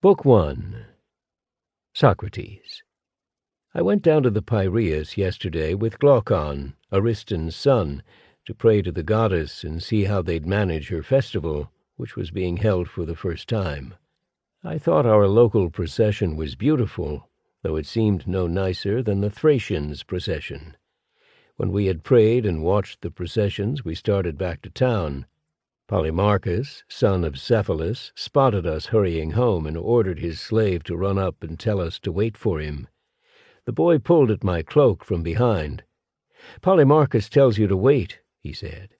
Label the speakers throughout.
Speaker 1: Book 1 Socrates I went down to the Piraeus yesterday with Glaucon, Ariston's son, to pray to the goddess and see how they'd manage her festival, which was being held for the first time. I thought our local procession was beautiful, though it seemed no nicer than the Thracians' procession. When we had prayed and watched the processions, we started back to town. Polemarchus, son of Cephalus, spotted us hurrying home and ordered his slave to run up and tell us to wait for him. The boy pulled at my cloak from behind. Polemarchus tells you to wait, he said.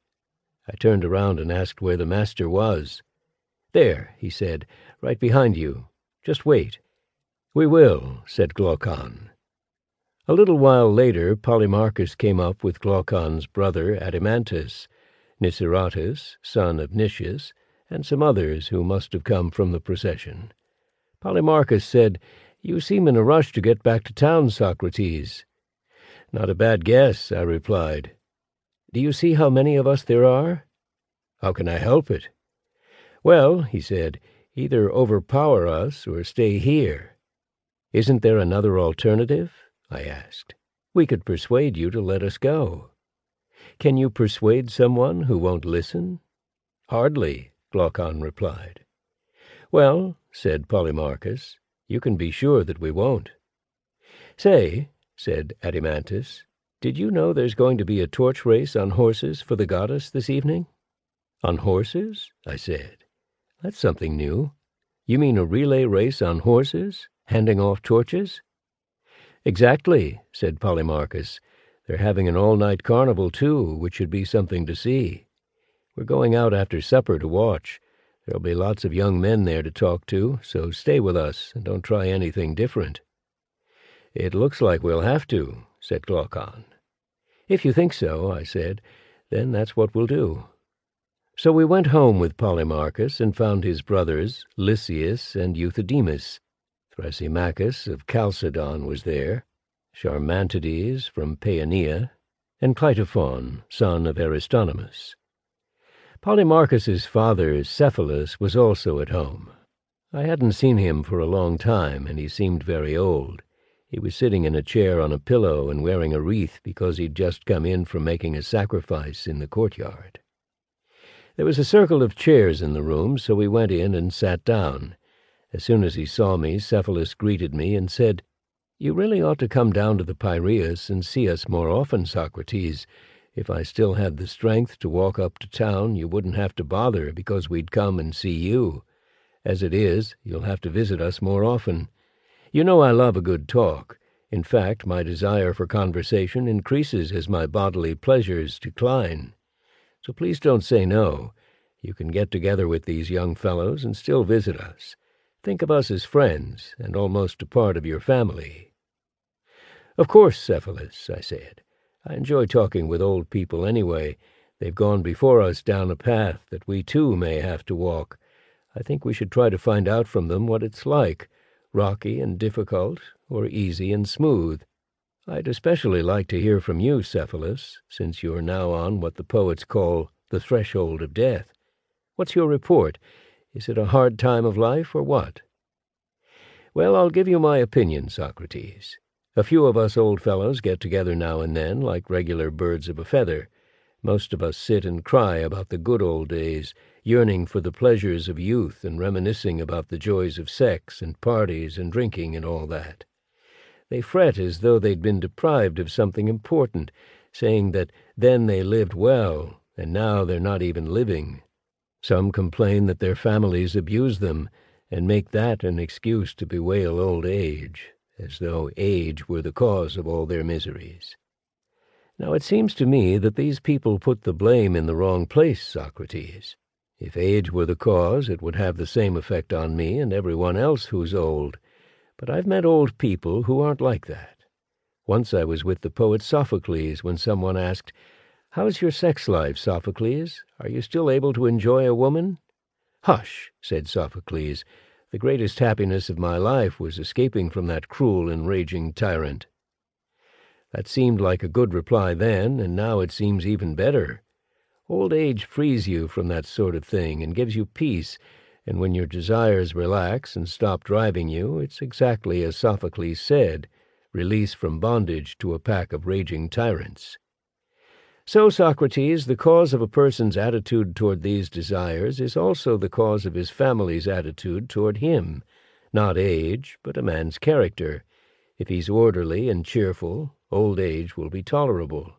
Speaker 1: I turned around and asked where the master was. There, he said, right behind you. Just wait. We will, said Glaucon. A little while later, Polemarchus came up with Glaucon's brother Adimantus, Niceratus, son of Nicias, and some others who must have come from the procession. Polemarchus said, You seem in a rush to get back to town, Socrates. Not a bad guess, I replied. Do you see how many of us there are? How can I help it? Well, he said, either overpower us or stay here. Isn't there another alternative? I asked. We could persuade you to let us go. Can you persuade someone who won't listen? Hardly, Glaucon replied. Well, said Polemarchus, you can be sure that we won't. Say, said Adimantus, did you know there's going to be a torch race on horses for the goddess this evening? On horses? I said. That's something new. You mean a relay race on horses, handing off torches? Exactly, said Polemarchus, they're having an all-night carnival, too, which should be something to see. We're going out after supper to watch. There'll be lots of young men there to talk to, so stay with us and don't try anything different. It looks like we'll have to, said Glaucon. If you think so, I said, then that's what we'll do. So we went home with Polemarchus and found his brothers, Lysias and Euthydemus. Thrasymachus of Chalcedon was there, Charmantides from Paeania, and Cleitophon, son of Aristonymus. Polemarchus's father, Cephalus, was also at home. I hadn't seen him for a long time, and he seemed very old. He was sitting in a chair on a pillow and wearing a wreath because he'd just come in from making a sacrifice in the courtyard. There was a circle of chairs in the room, so we went in and sat down. As soon as he saw me, Cephalus greeted me and said, you really ought to come down to the Piraeus and see us more often, Socrates. If I still had the strength to walk up to town, you wouldn't have to bother because we'd come and see you. As it is, you'll have to visit us more often. You know I love a good talk. In fact, my desire for conversation increases as my bodily pleasures decline. So please don't say no. You can get together with these young fellows and still visit us. Think of us as friends and almost a part of your family. Of course, Cephalus, I said. I enjoy talking with old people anyway. They've gone before us down a path that we too may have to walk. I think we should try to find out from them what it's like, rocky and difficult, or easy and smooth. I'd especially like to hear from you, Cephalus, since you're now on what the poets call the threshold of death. What's your report? Is it a hard time of life, or what? Well, I'll give you my opinion, Socrates. A few of us old fellows get together now and then, like regular birds of a feather. Most of us sit and cry about the good old days, yearning for the pleasures of youth and reminiscing about the joys of sex and parties and drinking and all that. They fret as though they'd been deprived of something important, saying that then they lived well, and now they're not even living. Some complain that their families abuse them, and make that an excuse to bewail old age as though age were the cause of all their miseries. Now it seems to me that these people put the blame in the wrong place, Socrates. If age were the cause, it would have the same effect on me and everyone else who's old. But I've met old people who aren't like that. Once I was with the poet Sophocles when someone asked, How's your sex life, Sophocles? Are you still able to enjoy a woman? Hush, said Sophocles, the greatest happiness of my life was escaping from that cruel and raging tyrant. That seemed like a good reply then, and now it seems even better. Old age frees you from that sort of thing and gives you peace, And when your desires relax and stop driving you, it's exactly as Sophocles said, release from bondage to a pack of raging tyrants. So, Socrates, the cause of a person's attitude toward these desires is also the cause of his family's attitude toward him, not age, but a man's character. If he's orderly and cheerful, old age will be tolerable.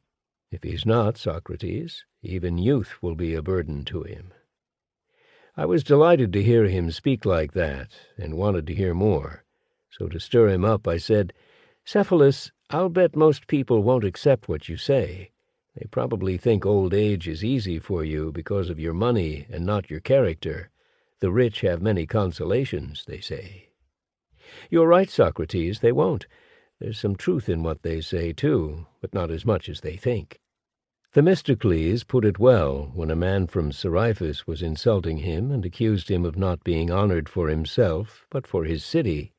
Speaker 1: If he's not, Socrates, even youth will be a burden to him. I was delighted to hear him speak like that, and wanted to hear more. So to stir him up, I said, Cephalus, I'll bet most people won't accept what you say. They probably think old age is easy for you because of your money and not your character. The rich have many consolations, they say. You're right, Socrates, they won't. There's some truth in what they say, too, but not as much as they think. Themistocles put it well when a man from Seriphus was insulting him and accused him of not being honored for himself, but for his city.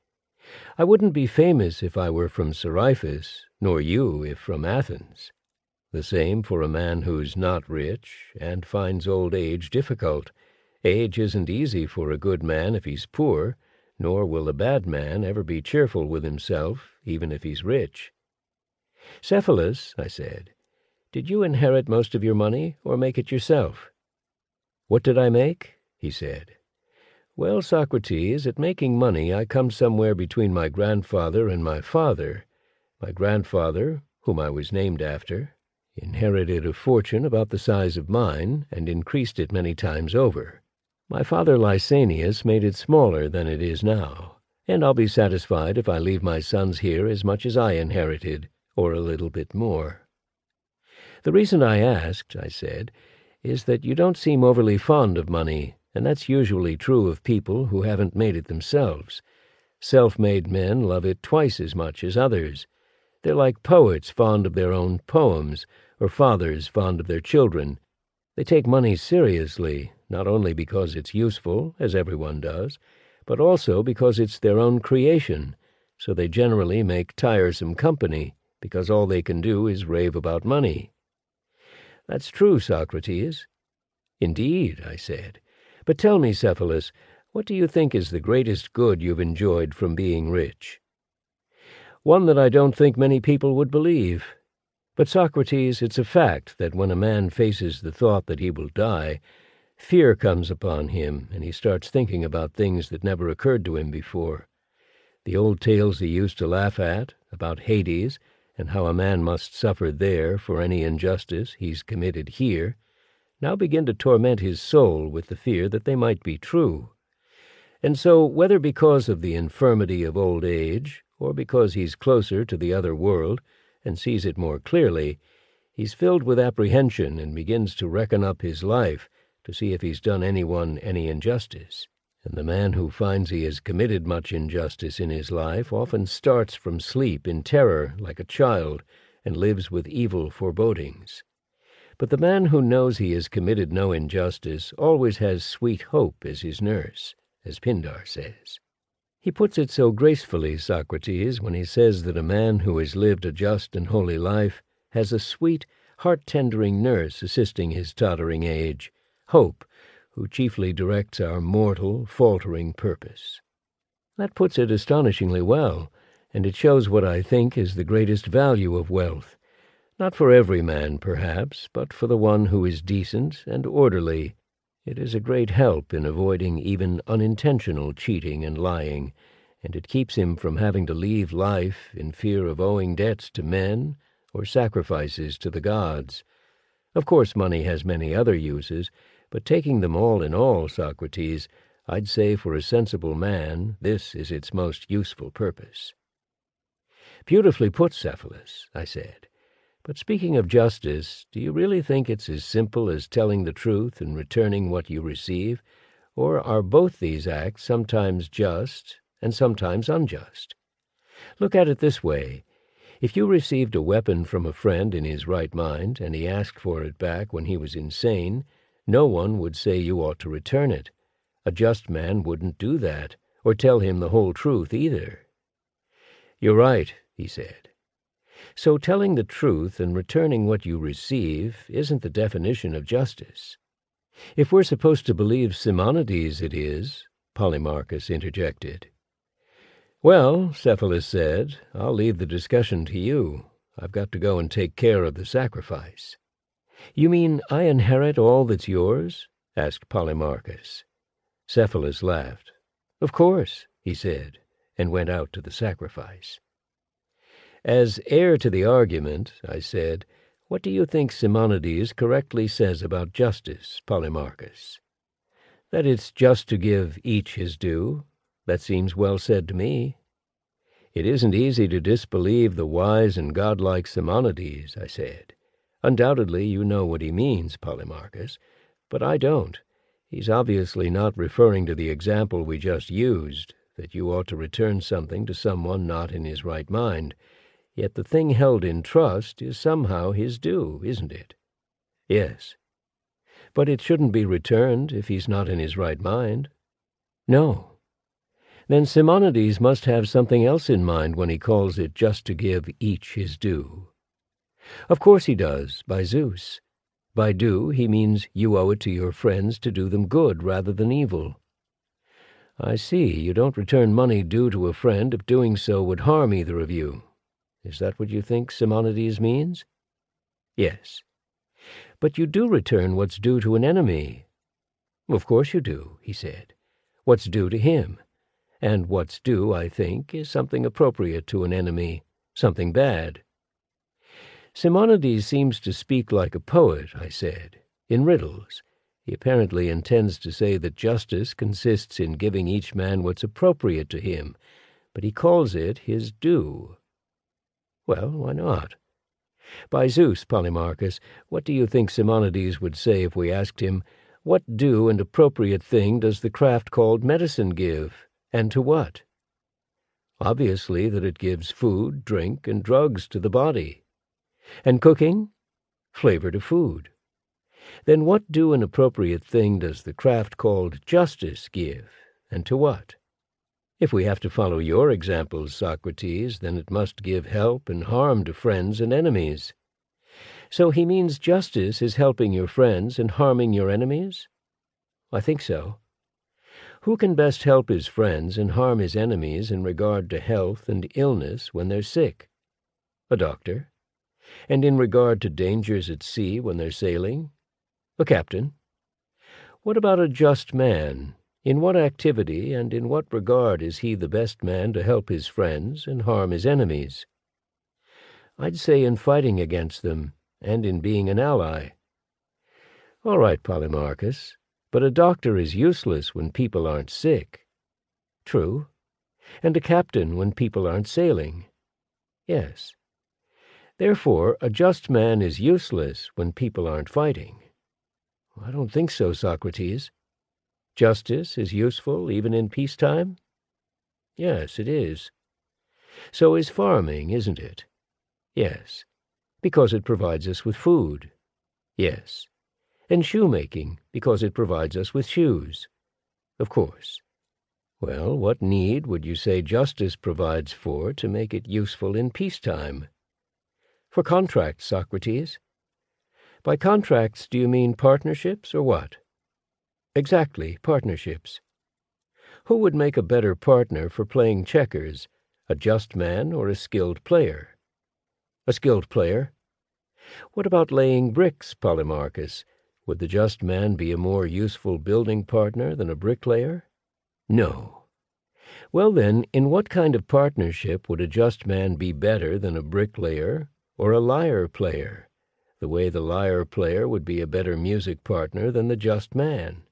Speaker 1: I wouldn't be famous if I were from Seriphus, nor you if from Athens. The same for a man who's not rich and finds old age difficult. Age isn't easy for a good man if he's poor, nor will a bad man ever be cheerful with himself, even if he's rich. Cephalus, I said, did you inherit most of your money, or make it yourself? What did I make? he said. Well, Socrates, at making money I come somewhere between my grandfather and my father. My grandfather, whom I was named after, inherited a fortune about the size of mine, and increased it many times over. My father Lysanias made it smaller than it is now, and I'll be satisfied if I leave my sons here as much as I inherited, or a little bit more. The reason I asked, I said, is that you don't seem overly fond of money, and that's usually true of people who haven't made it themselves. Self-made men love it twice as much as others. They're like poets fond of their own poems, or fathers fond of their children. They take money seriously, not only because it's useful, as everyone does, but also because it's their own creation, so they generally make tiresome company, because all they can do is rave about money. That's true, Socrates. Indeed, I said. But tell me, Cephalus, what do you think is the greatest good you've enjoyed from being rich? One that I don't think many people would believe. But, Socrates, it's a fact that when a man faces the thought that he will die, Fear comes upon him, and he starts thinking about things that never occurred to him before. The old tales he used to laugh at, about Hades, and how a man must suffer there for any injustice he's committed here, now begin to torment his soul with the fear that they might be true. And so, whether because of the infirmity of old age, or because he's closer to the other world, and sees it more clearly, he's filled with apprehension and begins to reckon up his life, to see if he's done anyone any injustice. And the man who finds he has committed much injustice in his life often starts from sleep in terror like a child, and lives with evil forebodings. But the man who knows he has committed no injustice always has sweet hope as his nurse, as Pindar says. He puts it so gracefully, Socrates, when he says that a man who has lived a just and holy life has a sweet, heart-tendering nurse assisting his tottering age, Hope, who chiefly directs our mortal, faltering purpose. That puts it astonishingly well, and it shows what I think is the greatest value of wealth, not for every man, perhaps, but for the one who is decent and orderly. It is a great help in avoiding even unintentional cheating and lying, and it keeps him from having to leave life in fear of owing debts to men or sacrifices to the gods. Of course, money has many other uses, but taking them all in all, Socrates, I'd say for a sensible man this is its most useful purpose. Beautifully put, Cephalus, I said. But speaking of justice, do you really think it's as simple as telling the truth and returning what you receive, or are both these acts sometimes just and sometimes unjust? Look at it this way. If you received a weapon from a friend in his right mind, and he asked for it back when he was insane, no one would say you ought to return it. A just man wouldn't do that, or tell him the whole truth either. You're right, he said. So telling the truth and returning what you receive isn't the definition of justice. If we're supposed to believe Simonides, it is, Polemarchus interjected. Well, Cephalus said, I'll leave the discussion to you. I've got to go and take care of the sacrifice. You mean I inherit all that's yours? asked Polemarchus. Cephalus laughed. Of course, he said, and went out to the sacrifice. As heir to the argument, I said, what do you think Simonides correctly says about justice, Polemarchus? That it's just to give each his due. That seems well said to me. It isn't easy to disbelieve the wise and godlike Simonides, I said. Undoubtedly you know what he means, Polemarchus, but I don't. He's obviously not referring to the example we just used, that you ought to return something to someone not in his right mind. Yet the thing held in trust is somehow his due, isn't it? Yes. But it shouldn't be returned if he's not in his right mind. No. Then Simonides must have something else in mind when he calls it just to give each his due. Of course he does, by Zeus. By due, he means you owe it to your friends to do them good rather than evil. I see, you don't return money due to a friend if doing so would harm either of you. Is that what you think Simonides means? Yes. But you do return what's due to an enemy. Of course you do, he said. What's due to him. And what's due, I think, is something appropriate to an enemy, something bad. Simonides seems to speak like a poet, I said, in riddles. He apparently intends to say that justice consists in giving each man what's appropriate to him, but he calls it his due. Well, why not? By Zeus, Polemarchus, what do you think Simonides would say if we asked him, What due and appropriate thing does the craft called medicine give, and to what? Obviously that it gives food, drink, and drugs to the body. And cooking? Flavor to food. Then what due and appropriate thing does the craft called justice give, and to what? If we have to follow your examples, Socrates, then it must give help and harm to friends and enemies. So he means justice is helping your friends and harming your enemies? I think so. Who can best help his friends and harm his enemies in regard to health and illness when they're sick? A doctor. And in regard to dangers at sea when they're sailing? A captain. What about a just man? In what activity and in what regard is he the best man to help his friends and harm his enemies? I'd say in fighting against them and in being an ally. All right, Polemarchus, but a doctor is useless when people aren't sick. True. And a captain when people aren't sailing. Yes. Therefore, a just man is useless when people aren't fighting. I don't think so, Socrates. Justice is useful even in peacetime? Yes, it is. So is farming, isn't it? Yes, because it provides us with food. Yes. And shoemaking, because it provides us with shoes. Of course. Well, what need would you say justice provides for to make it useful in peacetime? For contracts, Socrates. By contracts, do you mean partnerships or what? Exactly, partnerships. Who would make a better partner for playing checkers, a just man or a skilled player? A skilled player. What about laying bricks, Polemarchus? Would the just man be a more useful building partner than a bricklayer? No. Well then, in what kind of partnership would a just man be better than a bricklayer or a lyre player, the way the lyre player would be a better music partner than the just man.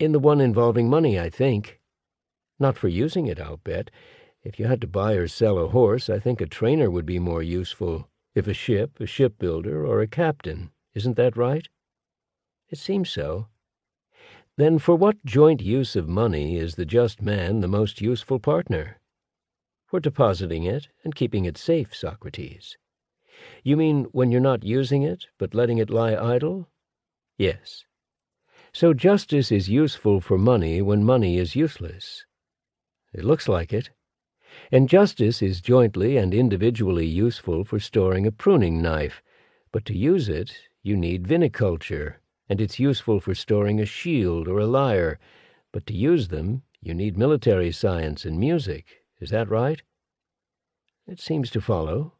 Speaker 1: In the one involving money, I think. Not for using it, I'll bet. If you had to buy or sell a horse, I think a trainer would be more useful, if a ship, a shipbuilder, or a captain. Isn't that right? It seems so. Then for what joint use of money is the just man the most useful partner? For depositing it and keeping it safe, Socrates. You mean when you're not using it, but letting it lie idle? Yes. So justice is useful for money when money is useless. It looks like it. And justice is jointly and individually useful for storing a pruning knife, but to use it, you need viniculture, and it's useful for storing a shield or a lyre, but to use them you need military science and music. Is that right? It seems to follow.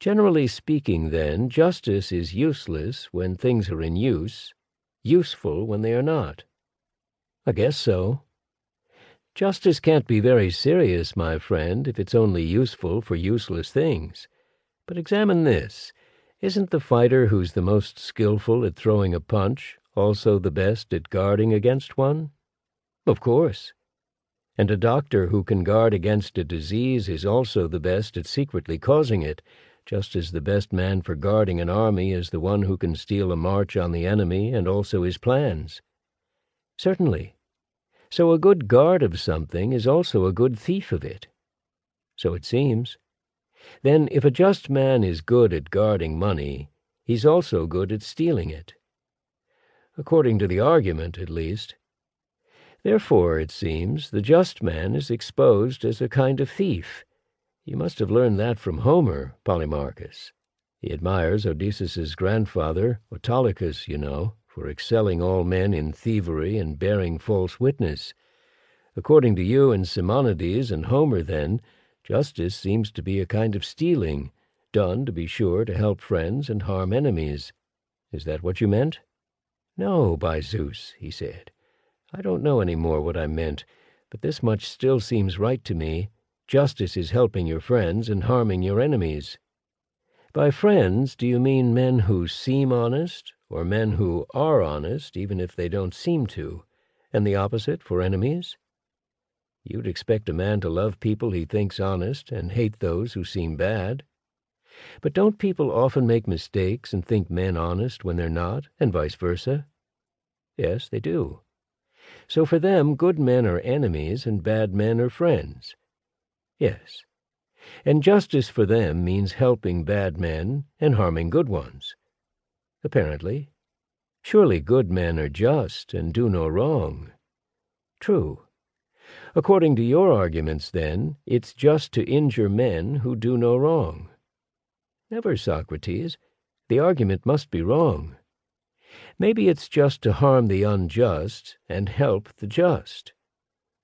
Speaker 1: Generally speaking, then, justice is useless when things are in use, useful when they are not. I guess so. Justice can't be very serious, my friend, if it's only useful for useless things. But examine this. Isn't the fighter who's the most skilful at throwing a punch also the best at guarding against one? Of course. And a doctor who can guard against a disease is also the best at secretly causing it, just as the best man for guarding an army is the one who can steal a march on the enemy and also his plans. Certainly. So a good guard of something is also a good thief of it. So it seems. Then if a just man is good at guarding money, he's also good at stealing it. According to the argument, at least. Therefore, it seems, the just man is exposed as a kind of thief, you must have learned that from Homer, Polemarchus. He admires Odysseus's grandfather, Autolycus, you know, for excelling all men in thievery and bearing false witness. According to you and Simonides and Homer, then, justice seems to be a kind of stealing, done, to be sure, to help friends and harm enemies. Is that what you meant? No, by Zeus, he said. I don't know any more what I meant, but this much still seems right to me. Justice is helping your friends and harming your enemies. By friends, do you mean men who seem honest, or men who are honest even if they don't seem to, and the opposite for enemies? You'd expect a man to love people he thinks honest and hate those who seem bad. But don't people often make mistakes and think men honest when they're not, and vice versa? Yes, they do. So for them, good men are enemies and bad men are friends. Yes. And justice for them means helping bad men and harming good ones. Apparently. Surely good men are just and do no wrong. True. According to your arguments, then, it's just to injure men who do no wrong. Never, Socrates. The argument must be wrong. Maybe it's just to harm the unjust and help the just.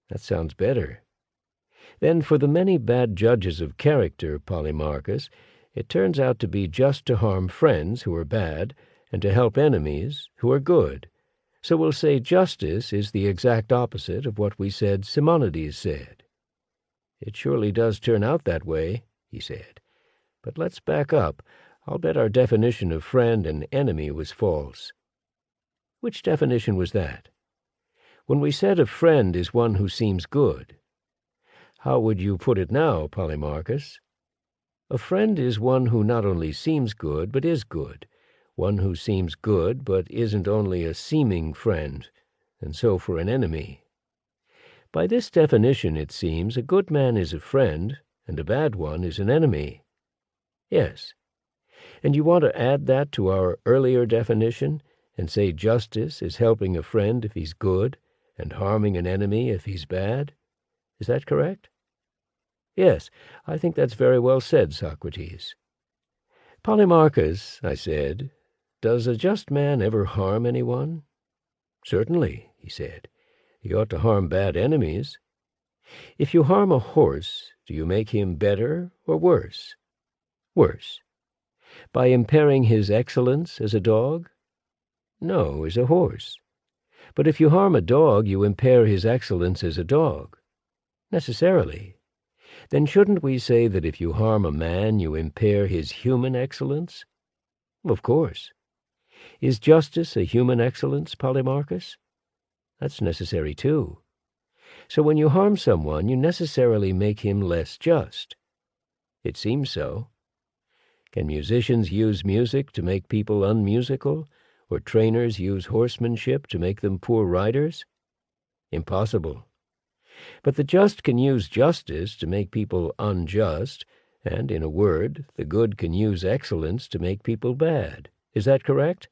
Speaker 1: That sounds better. Then for the many bad judges of character, Polemarchus, it turns out to be just to harm friends who are bad and to help enemies who are good. So we'll say justice is the exact opposite of what we said Simonides said. It surely does turn out that way, he said. But let's back up. I'll bet our definition of friend and enemy was false. Which definition was that? When we said a friend is one who seems good, how would you put it now, Polemarchus? A friend is one who not only seems good, but is good, one who seems good, but isn't only a seeming friend, and so for an enemy. By this definition, it seems, a good man is a friend, and a bad one is an enemy. Yes. And you want to add that to our earlier definition, and say justice is helping a friend if he's good, and harming an enemy if he's bad? Is that correct? Yes, I think that's very well said, Socrates. Polemarchus, I said, does a just man ever harm anyone? Certainly, he said. He ought to harm bad enemies. If you harm a horse, do you make him better or worse? Worse. By impairing his excellence as a dog? No, as a horse. But if you harm a dog, you impair his excellence as a dog. Necessarily. Then shouldn't we say that if you harm a man, you impair his human excellence? Of course. Is justice a human excellence, Polemarchus? That's necessary too. So when you harm someone, you necessarily make him less just. It seems so. Can musicians use music to make people unmusical, or trainers use horsemanship to make them poor riders? Impossible. But the just can use justice to make people unjust, and, in a word, the good can use excellence to make people bad. Is that correct?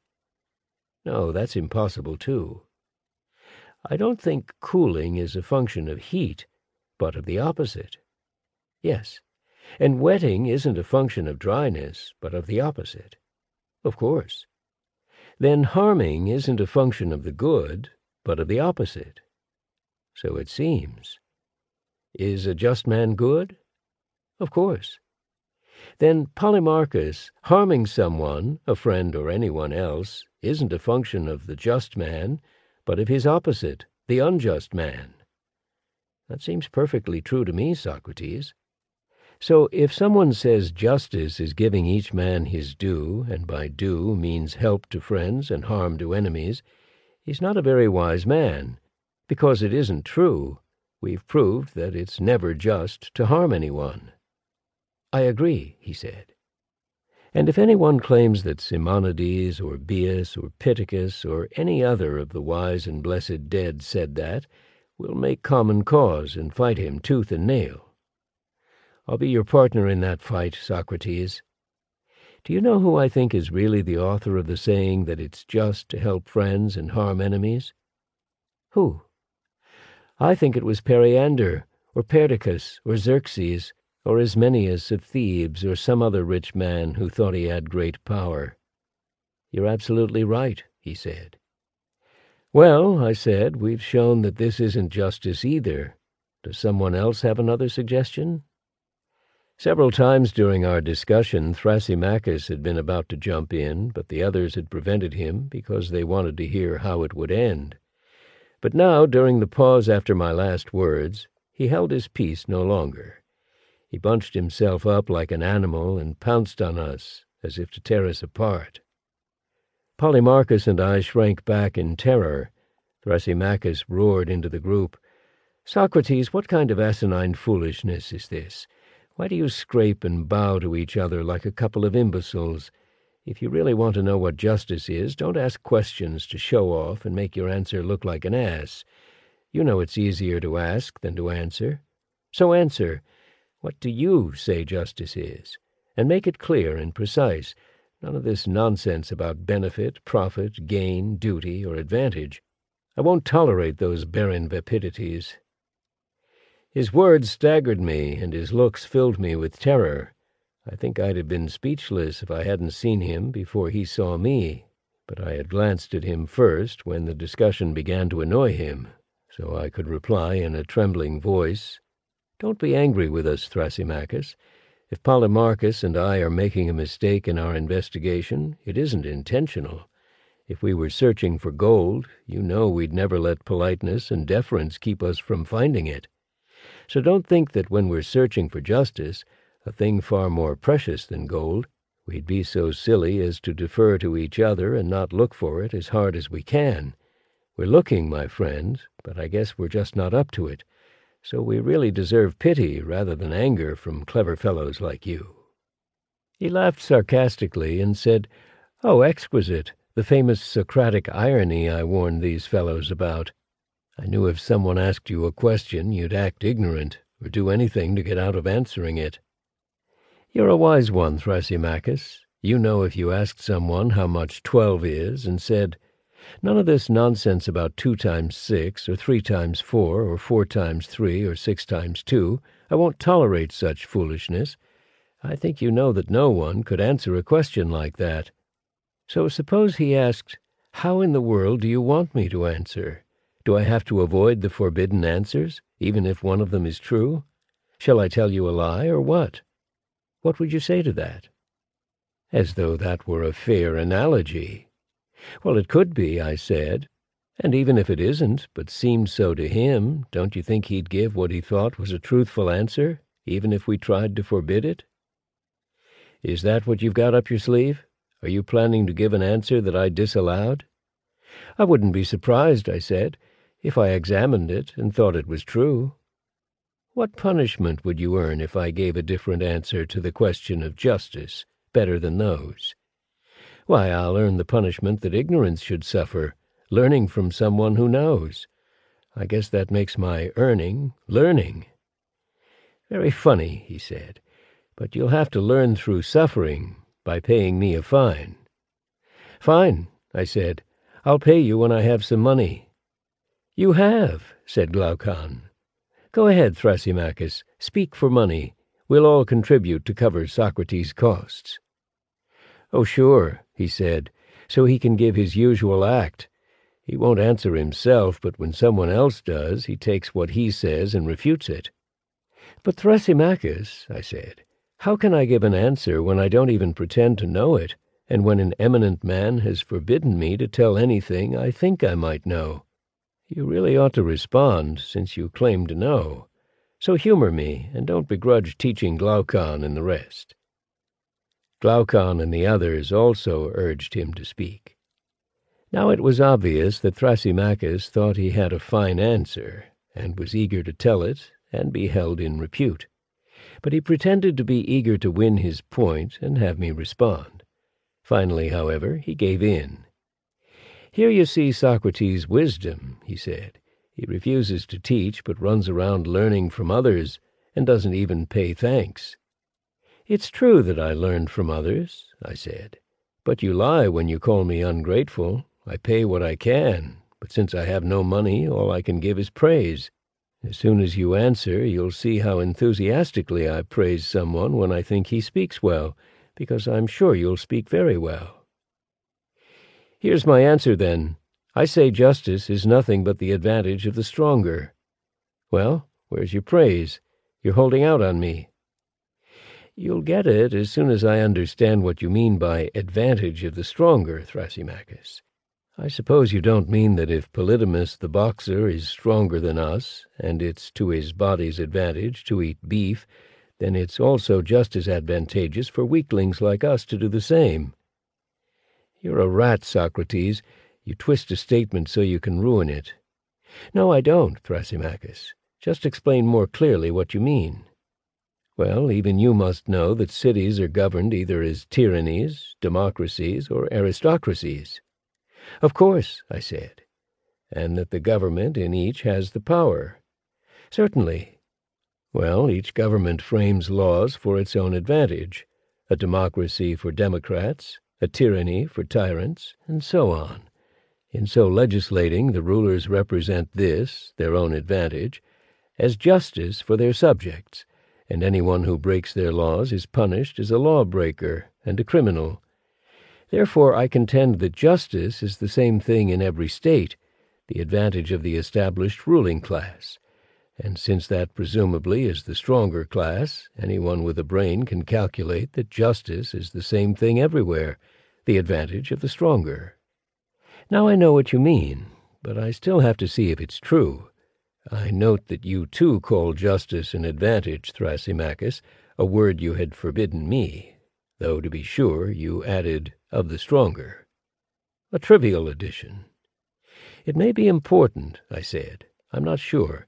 Speaker 1: No, that's impossible, too. I don't think cooling is a function of heat, but of the opposite. Yes, and wetting isn't a function of dryness, but of the opposite. Of course. then harming isn't a function of the good, but of the opposite. So it seems. Is a just man good? Of course. Then Polemarchus, harming someone, a friend or anyone else, isn't a function of the just man, but of his opposite, the unjust man. That seems perfectly true to me, Socrates. So if someone says justice is giving each man his due, and by due means help to friends and harm to enemies, he's not a very wise man, because it isn't true. We've proved that it's never just to harm anyone. I agree, he said. And if anyone claims that Simonides or Bias or Pittacus or any other of the wise and blessed dead said that, we'll make common cause and fight him tooth and nail. I'll be your partner in that fight, Socrates. Do you know who I think is really the author of the saying that it's just to help friends and harm enemies? Who? I think it was Periander, or Perdiccas, or Xerxes, or Ismenias of Thebes, or some other rich man who thought he had great power. You're absolutely right, he said. Well, I said, we've shown that this isn't justice either. Does someone else have another suggestion? Several times during our discussion, Thrasymachus had been about to jump in, but the others had prevented him because they wanted to hear how it would end. But now, during the pause after my last words, he held his peace no longer. He bunched himself up like an animal and pounced on us, as if to tear us apart. Polemarchus and I shrank back in terror. Thrasymachus roared into the group, Socrates, what kind of asinine foolishness is this? Why do you scrape and bow to each other like a couple of imbeciles? If you really want to know what justice is, don't ask questions to show off and make your answer look like an ass. You know it's easier to ask than to answer. So answer, what do you say justice is? And make it clear and precise. None of this nonsense about benefit, profit, gain, duty, or advantage. I won't tolerate those barren vapidities. His words staggered me, and his looks filled me with terror. I think I'd have been speechless if I hadn't seen him before he saw me, but I had glanced at him first when the discussion began to annoy him, so I could reply in a trembling voice, Don't be angry with us, Thrasymachus. If Polemarchus and I are making a mistake in our investigation, it isn't intentional. If we were searching for gold, you know we'd never let politeness and deference keep us from finding it. So don't think that when we're searching for justice, a thing far more precious than gold, we'd be so silly as to defer to each other and not look for it as hard as we can. We're looking, my friends, but I guess we're just not up to it. So we really deserve pity rather than anger from clever fellows like you. He laughed sarcastically and said, Oh, exquisite, the famous Socratic irony I warned these fellows about. I knew if someone asked you a question, you'd act ignorant, or do anything to get out of answering it. You're a wise one, Thrasymachus. You know if you asked someone how much twelve is, and said, None of this nonsense about two times six, or three times four, or four times three, or six times two. I won't tolerate such foolishness. I think you know that no one could answer a question like that. So suppose he asked, How in the world do you want me to answer? Do I have to avoid the forbidden answers, even if one of them is true? Shall I tell you a lie, or what? What would you say to that? As though that were a fair analogy. Well, it could be, I said. And even if it isn't, but seemed so to him, don't you think he'd give what he thought was a truthful answer, even if we tried to forbid it? Is that what you've got up your sleeve? Are you planning to give an answer that I disallowed? I wouldn't be surprised, I said, if I examined it and thought it was true. What punishment would you earn if I gave a different answer to the question of justice, better than those? Why, I'll earn the punishment that ignorance should suffer, learning from someone who knows. I guess that makes my earning learning. Very funny, he said, but you'll have to learn through suffering by paying me a fine. Fine, I said. I'll pay you when I have some money. You have, said Glaucon. Go ahead, Thrasymachus. Speak for money. We'll all contribute to cover Socrates' costs. Oh, sure, he said. so he can give his usual act. He won't answer himself, but when someone else does, he takes what he says and refutes it. But Thrasymachus, I said, how can I give an answer when I don't even pretend to know it, and when an eminent man has forbidden me to tell anything I think I might know? You really ought to respond, since you claim to know. So humor me, and don't begrudge teaching Glaucon and the rest. Glaucon and the others also urged him to speak. Now it was obvious that Thrasymachus thought he had a fine answer, and was eager to tell it and be held in repute. But he pretended to be eager to win his point and have me respond. Finally, however, he gave in. Here you see Socrates' wisdom, he said. He refuses to teach, but runs around learning from others, and doesn't even pay thanks. It's true that I learned from others, I said. But you lie when you call me ungrateful. I pay what I can, but since I have no money, all I can give is praise. As soon as you answer, you'll see how enthusiastically I praise someone when I think he speaks well, because I'm sure you'll speak very well. Here's my answer, then. I say justice is nothing but the advantage of the stronger. Well, where's your praise? You're holding out on me. You'll get it as soon as I understand what you mean by advantage of the stronger, Thrasymachus. I suppose you don't mean that if Polydamas the boxer is stronger than us, and it's to his body's advantage to eat beef, then it's also just as advantageous for weaklings like us to do the same. You're a rat, Socrates. You twist a statement so you can ruin it. No, I don't, Thrasymachus. Just explain more clearly what you mean. Well, even you must know that cities are governed either as tyrannies, democracies, or aristocracies. Of course, I said, and that the government in each has the power. Certainly. Well, each government frames laws for its own advantage, a democracy for democrats, a tyranny for tyrants, and so on. In so legislating, the rulers represent this, their own advantage, as justice for their subjects, and anyone who breaks their laws is punished as a lawbreaker and a criminal. Therefore I contend that justice is the same thing in every state, the advantage of the established ruling class. And since that presumably is the stronger class, anyone with a brain can calculate that justice is the same thing everywhere, the advantage of the stronger. Now I know what you mean, but I still have to see if it's true. I note that you too call justice an advantage, Thrasymachus, a word you had forbidden me, though to be sure you added of the stronger. A trivial addition. It may be important, I said. I'm not sure,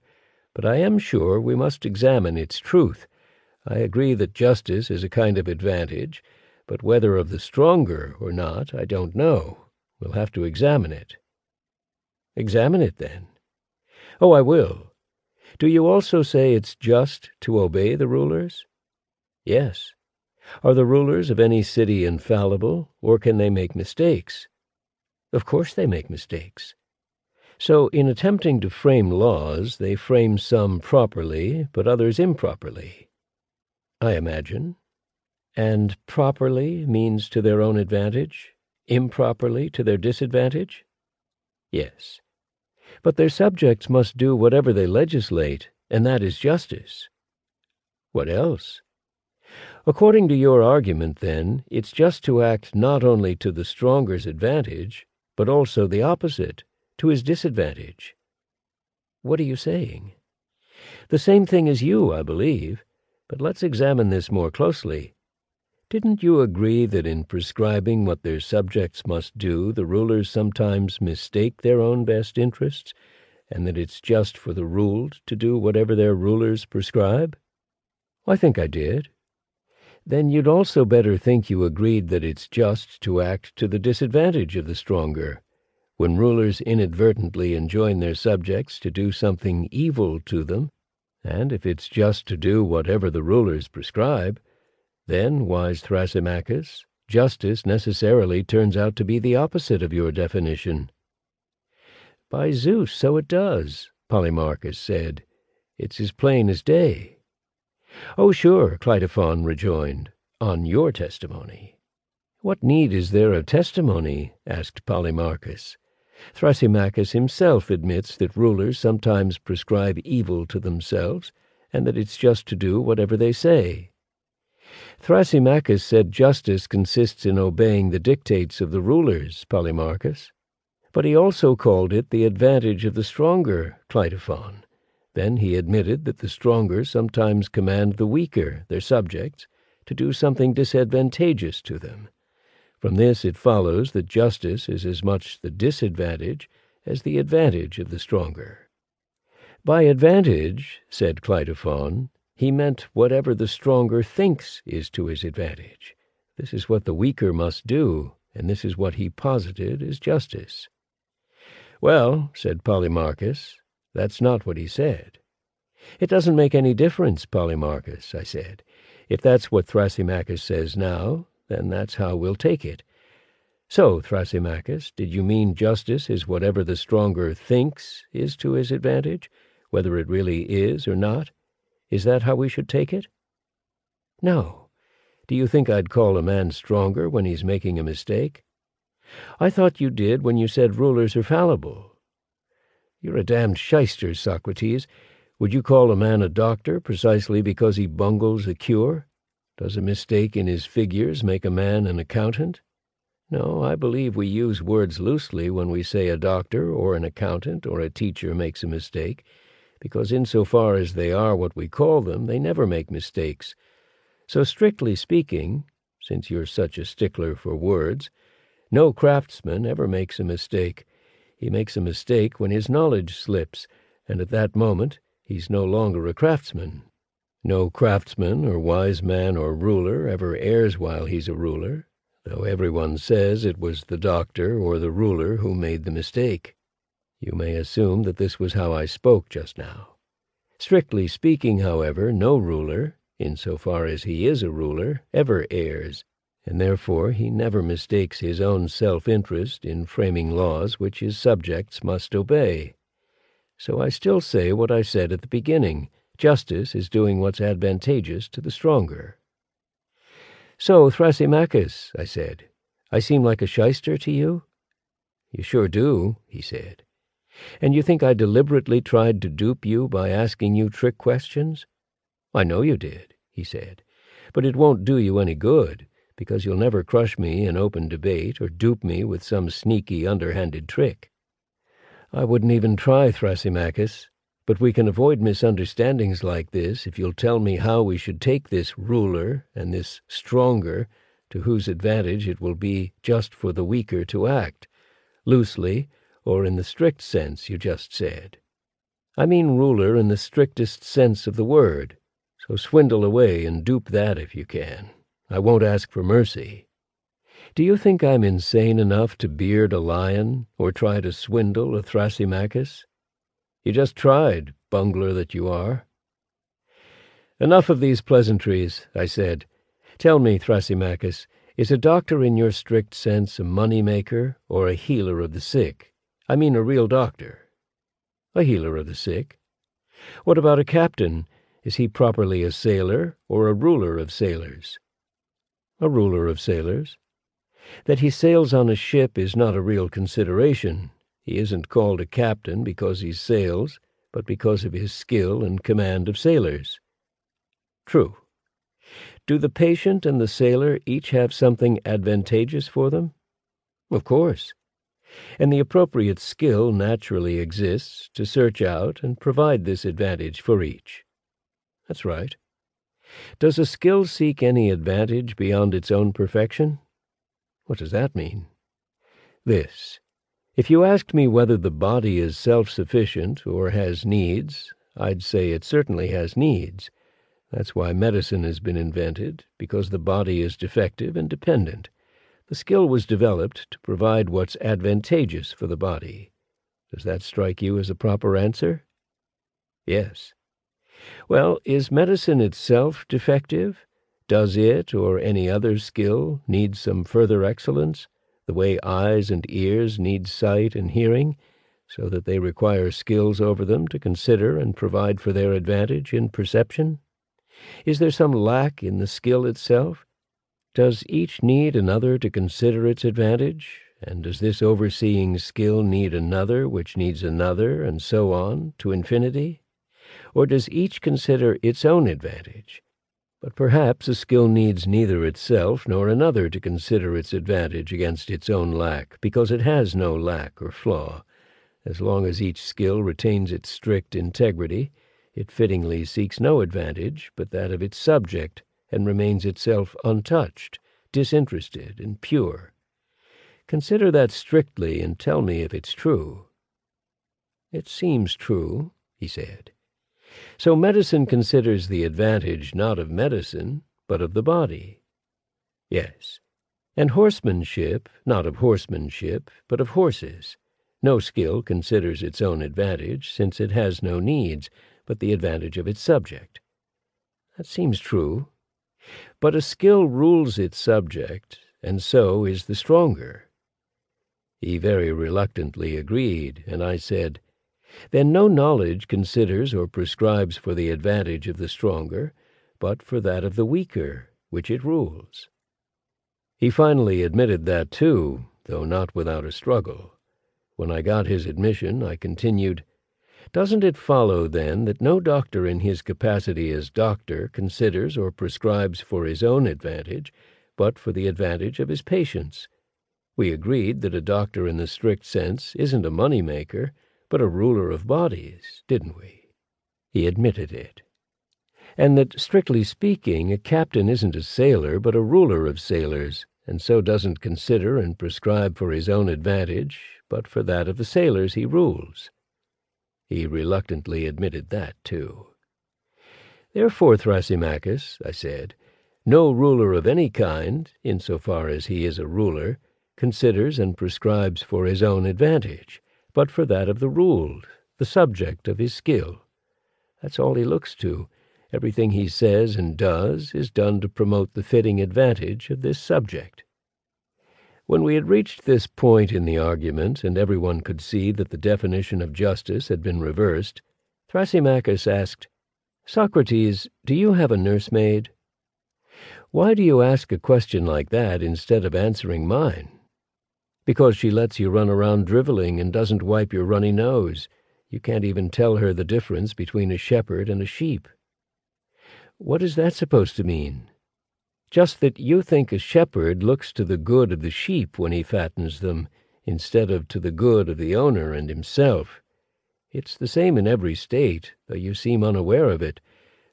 Speaker 1: but I am sure we must examine its truth. I agree that justice is a kind of advantage, but whether of the stronger or not, I don't know. We'll have to examine it. Examine it, then. Oh, I will. Do you also say it's just to obey the rulers? Yes. Are the rulers of any city infallible, or can they make mistakes? Of course they make mistakes. So, in attempting to frame laws, they frame some properly, but others improperly. I imagine. And properly means to their own advantage, improperly to their disadvantage? Yes. But their subjects must do whatever they legislate, and that is justice. What else? According to your argument, then, it's just to act not only to the stronger's advantage, but also the opposite, to his disadvantage. What are you saying? The same thing as you, I believe, but let's examine this more closely. Didn't you agree that in prescribing what their subjects must do, the rulers sometimes mistake their own best interests, and that it's just for the ruled to do whatever their rulers prescribe? I think I did. Then you'd also better think you agreed that it's just to act to the disadvantage of the stronger. When rulers inadvertently enjoin their subjects to do something evil to them, and if it's just to do whatever the rulers prescribe, then, wise Thrasymachus, justice necessarily turns out to be the opposite of your definition. By Zeus, so it does, Polemarchus said. It's as plain as day. Oh, sure, Cleitophon rejoined, on your testimony. What need is there of testimony? asked Polemarchus. Thrasymachus himself admits that rulers sometimes prescribe evil to themselves, and that it's just to do whatever they say. Thrasymachus said justice consists in obeying the dictates of the rulers, Polemarchus. But he also called it the advantage of the stronger, Cleitophon. Then he admitted that the stronger sometimes command the weaker, their subjects, to do something disadvantageous to them. From this it follows that justice is as much the disadvantage as the advantage of the stronger. By advantage, said Cleitophon, he meant whatever the stronger thinks is to his advantage. This is what the weaker must do, and this is what he posited as justice. Well, said Polemarchus, that's not what he said. It doesn't make any difference, Polemarchus, I said. If that's what Thrasymachus says now, then that's how we'll take it. So, Thrasymachus, did you mean justice is whatever the stronger thinks is to his advantage, whether it really is or not? Is that how we should take it? No. Do you think I'd call a man stronger when he's making a mistake? I thought you did when you said rulers are fallible. You're a damned shyster, Socrates. Would you call a man a doctor precisely because he bungles a cure? Does a mistake in his figures make a man an accountant? No, I believe we use words loosely when we say a doctor or an accountant or a teacher makes a mistake, because insofar as they are what we call them, they never make mistakes. So strictly speaking, since you're such a stickler for words, no craftsman ever makes a mistake. He makes a mistake when his knowledge slips, and at that moment he's no longer a craftsman. No craftsman or wise man or ruler ever errs while he's a ruler, though everyone says it was the doctor or the ruler who made the mistake. You may assume that this was how I spoke just now. Strictly speaking, however, no ruler, in so far as he is a ruler, ever errs, and therefore he never mistakes his own self-interest in framing laws which his subjects must obey. So I still say what I said at the beginning. Justice is doing what's advantageous to the stronger. So, Thrasymachus, I said, I seem like a shyster to you? You sure do, he said. And you think I deliberately tried to dupe you by asking you trick questions? I know you did, he said, but it won't do you any good because you'll never crush me in open debate or dupe me with some sneaky, underhanded trick. I wouldn't even try, Thrasymachus, but we can avoid misunderstandings like this if you'll tell me how we should take this ruler and this stronger, to whose advantage it will be just for the weaker to act, loosely or in the strict sense you just said. I mean ruler in the strictest sense of the word, so swindle away and dupe that if you can. I won't ask for mercy. Do you think I'm insane enough to beard a lion or try to swindle a Thrasymachus? You just tried, bungler that you are. Enough of these pleasantries, I said. Tell me, Thrasymachus, is a doctor in your strict sense a money-maker or a healer of the sick? I mean a real doctor. A healer of the sick. What about a captain? Is he properly a sailor or a ruler of sailors? a ruler of sailors. That he sails on a ship is not a real consideration. He isn't called a captain because he sails, but because of his skill and command of sailors. True. Do the patient and the sailor each have something advantageous for them? Of course. And the appropriate skill naturally exists to search out and provide this advantage for each. That's right. Does a skill seek any advantage beyond its own perfection? What does that mean? This. If you asked me whether the body is self-sufficient or has needs, I'd say it certainly has needs. That's why medicine has been invented, because the body is defective and dependent. The skill was developed to provide what's advantageous for the body. Does that strike you as a proper answer? Yes. Well, is medicine itself defective? Does it, or any other skill, need some further excellence, the way eyes and ears need sight and hearing, so that they require skills over them to consider and provide for their advantage in perception? Is there some lack in the skill itself? Does each need another to consider its advantage? And does this overseeing skill need another, which needs another, and so on, to infinity? Or does each consider its own advantage? But perhaps a skill needs neither itself nor another to consider its advantage against its own lack, because it has no lack or flaw. As long as each skill retains its strict integrity, it fittingly seeks no advantage but that of its subject, and remains itself untouched, disinterested, and pure. Consider that strictly and tell me if it's true. It seems true, he said. So medicine considers the advantage not of medicine, but of the body. Yes. And horsemanship, not of horsemanship, but of horses. No skill considers its own advantage, since it has no needs, but the advantage of its subject. That seems true. But a skill rules its subject, and so is the stronger. He very reluctantly agreed, and I said, Then no knowledge considers or prescribes for the advantage of the stronger, but for that of the weaker, which it rules. He finally admitted that too, though not without a struggle. When I got his admission, I continued, doesn't it follow, then, that no doctor in his capacity as doctor considers or prescribes for his own advantage, but for the advantage of his patients? We agreed that a doctor in the strict sense isn't a money maker, but a ruler of bodies, didn't we? He admitted it. And that, strictly speaking, a captain isn't a sailor, but a ruler of sailors, and so doesn't consider and prescribe for his own advantage, but for that of the sailors he rules. He reluctantly admitted that, too. Therefore, Thrasymachus, I said, no ruler of any kind, in so far as he is a ruler, considers and prescribes for his own advantage, but for that of the ruled, the subject of his skill. That's all he looks to. Everything he says and does is done to promote the fitting advantage of this subject. When we had reached this point in the argument, and everyone could see that the definition of justice had been reversed, Thrasymachus asked, Socrates, do you have a nursemaid? Why do you ask a question like that instead of answering mine? Because she lets you run around driveling and doesn't wipe your runny nose. You can't even tell her the difference between a shepherd and a sheep. What is that supposed to mean? Just that you think a shepherd looks to the good of the sheep when he fattens them, instead of to the good of the owner and himself. It's the same in every state, though you seem unaware of it.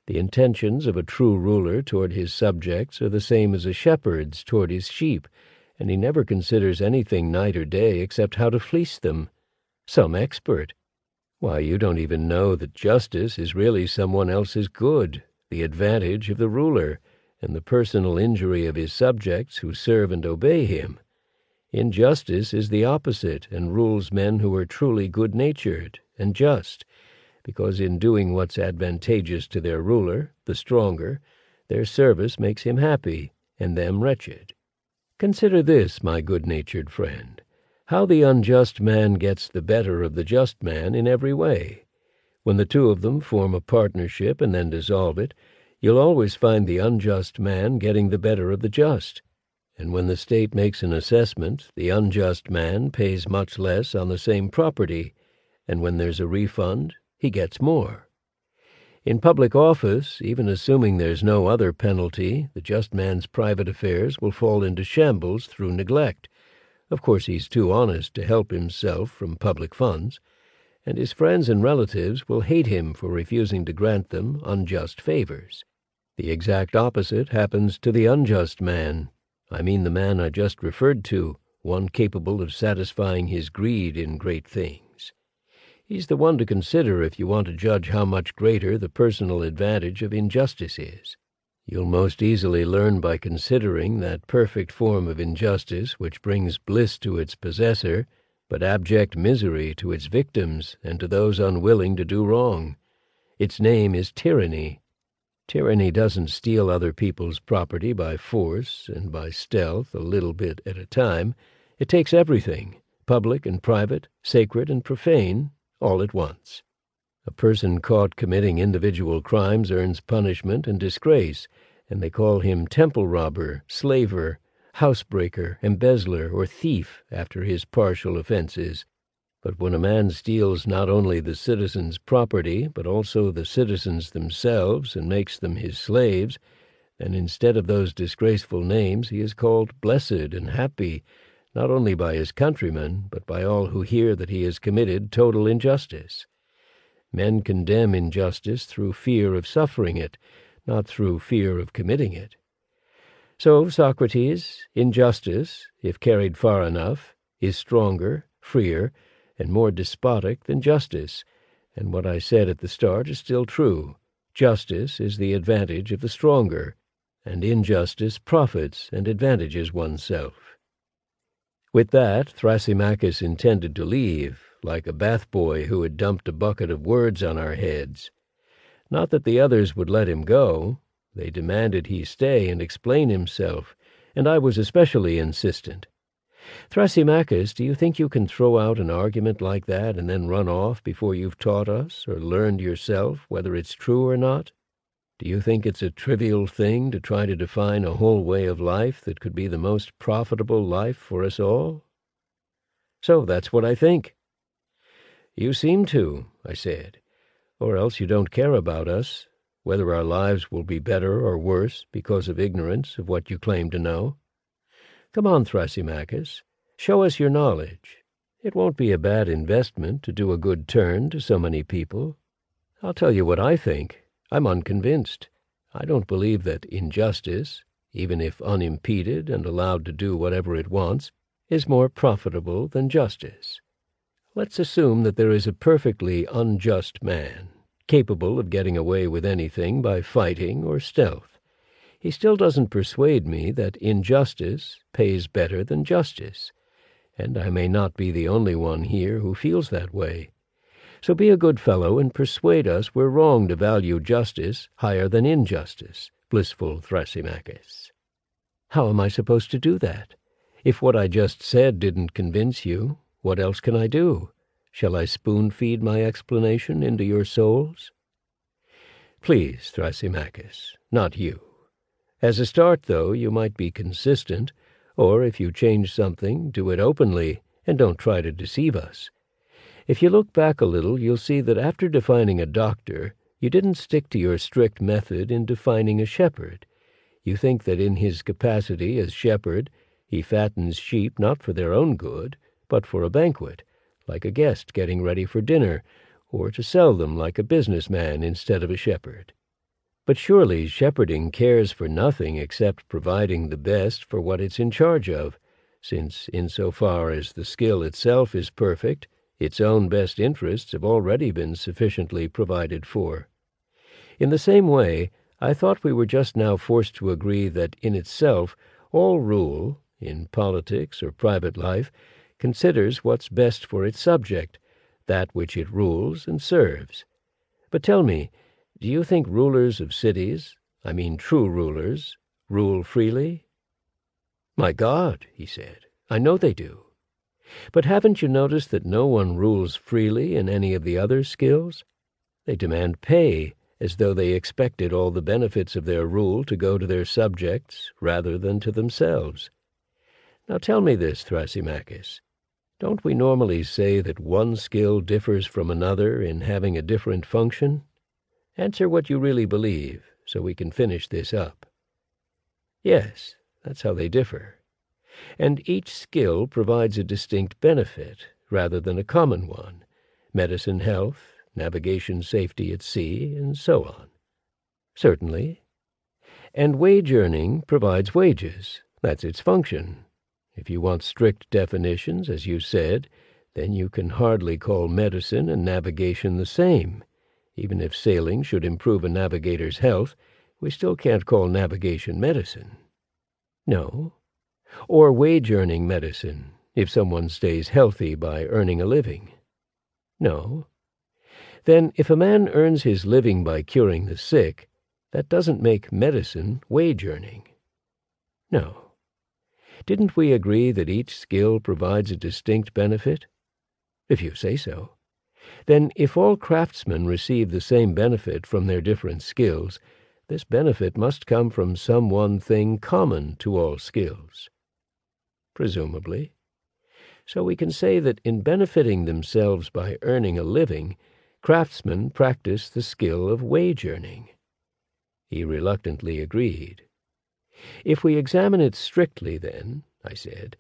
Speaker 1: The intentions of a true ruler toward his subjects are the same as a shepherd's toward his sheep, and he never considers anything night or day except how to fleece them. Some expert. Why, you don't even know that justice is really someone else's good, the advantage of the ruler and the personal injury of his subjects who serve and obey him. Injustice is the opposite and rules men who are truly good-natured and just, because in doing what's advantageous to their ruler, the stronger, their service makes him happy and them wretched. Consider this, my good-natured friend, how the unjust man gets the better of the just man in every way. When the two of them form a partnership and then dissolve it, you'll always find the unjust man getting the better of the just. And when the state makes an assessment, the unjust man pays much less on the same property, and when there's a refund, he gets more. In public office, even assuming there's no other penalty, the just man's private affairs will fall into shambles through neglect. Of course, he's too honest to help himself from public funds, and his friends and relatives will hate him for refusing to grant them unjust favors. The exact opposite happens to the unjust man. I mean the man I just referred to, one capable of satisfying his greed in great things. He's the one to consider if you want to judge how much greater the personal advantage of injustice is. You'll most easily learn by considering that perfect form of injustice which brings bliss to its possessor, but abject misery to its victims and to those unwilling to do wrong. Its name is tyranny. Tyranny doesn't steal other people's property by force and by stealth a little bit at a time. It takes everything, public and private, sacred and profane, all at once. A person caught committing individual crimes earns punishment and disgrace, and they call him temple robber, slaver, housebreaker, embezzler, or thief after his partial offenses. But when a man steals not only the citizens' property, but also the citizens themselves, and makes them his slaves, then instead of those disgraceful names he is called blessed and happy, not only by his countrymen, but by all who hear that he has committed total injustice. Men condemn injustice through fear of suffering it, not through fear of committing it. So, Socrates, injustice, if carried far enough, is stronger, freer, and more despotic than justice, and what I said at the start is still true. Justice is the advantage of the stronger, and injustice profits and advantages oneself. With that, Thrasymachus intended to leave, like a bath boy who had dumped a bucket of words on our heads. Not that the others would let him go. They demanded he stay and explain himself, and I was especially insistent. Thrasymachus, do you think you can throw out an argument like that and then run off before you've taught us or learned yourself whether it's true or not? Do you think it's a trivial thing to try to define a whole way of life that could be the most profitable life for us all? So that's what I think. You seem to, I said, or else you don't care about us, whether our lives will be better or worse because of ignorance of what you claim to know. Come on, Thrasymachus, show us your knowledge. It won't be a bad investment to do a good turn to so many people. I'll tell you what I think. I'm unconvinced. I don't believe that injustice, even if unimpeded and allowed to do whatever it wants, is more profitable than justice. Let's assume that there is a perfectly unjust man, capable of getting away with anything by fighting or stealth. He still doesn't persuade me that injustice pays better than justice, and I may not be the only one here who feels that way. So be a good fellow and persuade us we're wrong to value justice higher than injustice, blissful Thrasymachus. How am I supposed to do that? If what I just said didn't convince you, what else can I do? Shall I spoon-feed my explanation into your souls? Please, Thrasymachus, not you. As a start, though, you might be consistent, or if you change something, do it openly, and don't try to deceive us. If you look back a little, you'll see that after defining a doctor, you didn't stick to your strict method in defining a shepherd. You think that in his capacity as shepherd, he fattens sheep not for their own good, but for a banquet, like a guest getting ready for dinner, or to sell them like a businessman instead of a shepherd. But surely shepherding cares for nothing except providing the best for what it's in charge of, since insofar as the skill itself is perfect, its own best interests have already been sufficiently provided for. In the same way, I thought we were just now forced to agree that in itself all rule, in politics or private life, considers what's best for its subject, that which it rules and serves. But tell me, do you think rulers of cities, I mean true rulers, rule freely? My God, he said, I know they do. But haven't you noticed that no one rules freely in any of the other skills? They demand pay, as though they expected all the benefits of their rule to go to their subjects rather than to themselves. Now tell me this, Thrasymachus. Don't we normally say that one skill differs from another in having a different function? Answer what you really believe, so we can finish this up. Yes, that's how they differ and each skill provides a distinct benefit rather than a common one medicine health, navigation safety at sea, and so on. Certainly. And wage earning provides wages. That's its function. If you want strict definitions, as you said, then you can hardly call medicine and navigation the same. Even if sailing should improve a navigator's health, we still can't call navigation medicine. No, or wage earning medicine, if someone stays healthy by earning a living? No. Then, if a man earns his living by curing the sick, that doesn't make medicine wage earning. No. Didn't we agree that each skill provides a distinct benefit? If you say so. Then, if all craftsmen receive the same benefit from their different skills, this benefit must come from some one thing common to all skills. Presumably. So we can say that in benefiting themselves by earning a living, craftsmen practice the skill of wage earning. He reluctantly agreed. If we examine it strictly, then, I said,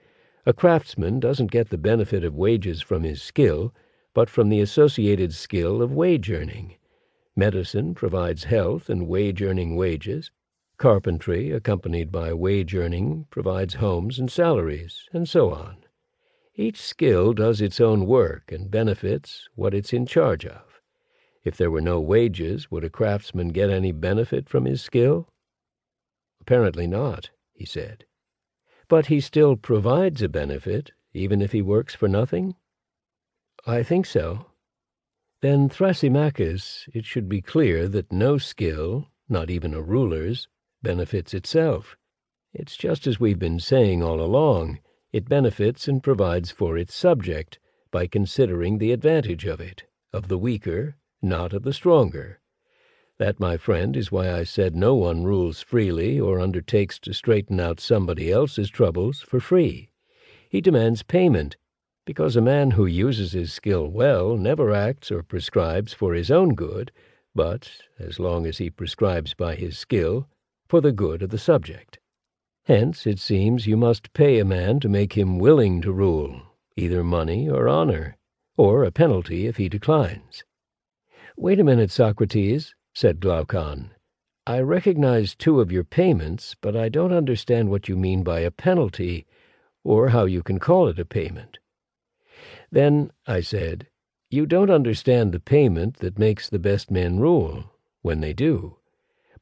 Speaker 1: a craftsman doesn't get the benefit of wages from his skill, but from the associated skill of wage earning. Medicine provides health and wage earning wages. Carpentry, accompanied by wage earning, provides homes and salaries, and so on. Each skill does its own work and benefits what it's in charge of. If there were no wages, would a craftsman get any benefit from his skill? Apparently not, he said. But he still provides a benefit, even if he works for nothing? I think so. Then, Thrasymachus, it should be clear that no skill, not even a ruler's, benefits itself. It's just as we've been saying all along, it benefits and provides for its subject by considering the advantage of it, of the weaker, not of the stronger. That, my friend, is why I said no one rules freely or undertakes to straighten out somebody else's troubles for free. He demands payment, because a man who uses his skill well never acts or prescribes for his own good, but, as long as he prescribes by his skill, for the good of the subject. Hence, it seems, you must pay a man to make him willing to rule, either money or honor, or a penalty if he declines. Wait a minute, Socrates, said Glaucon. I recognize two of your payments, but I don't understand what you mean by a penalty, or how you can call it a payment. Then, I said, you don't understand the payment that makes the best men rule, when they do.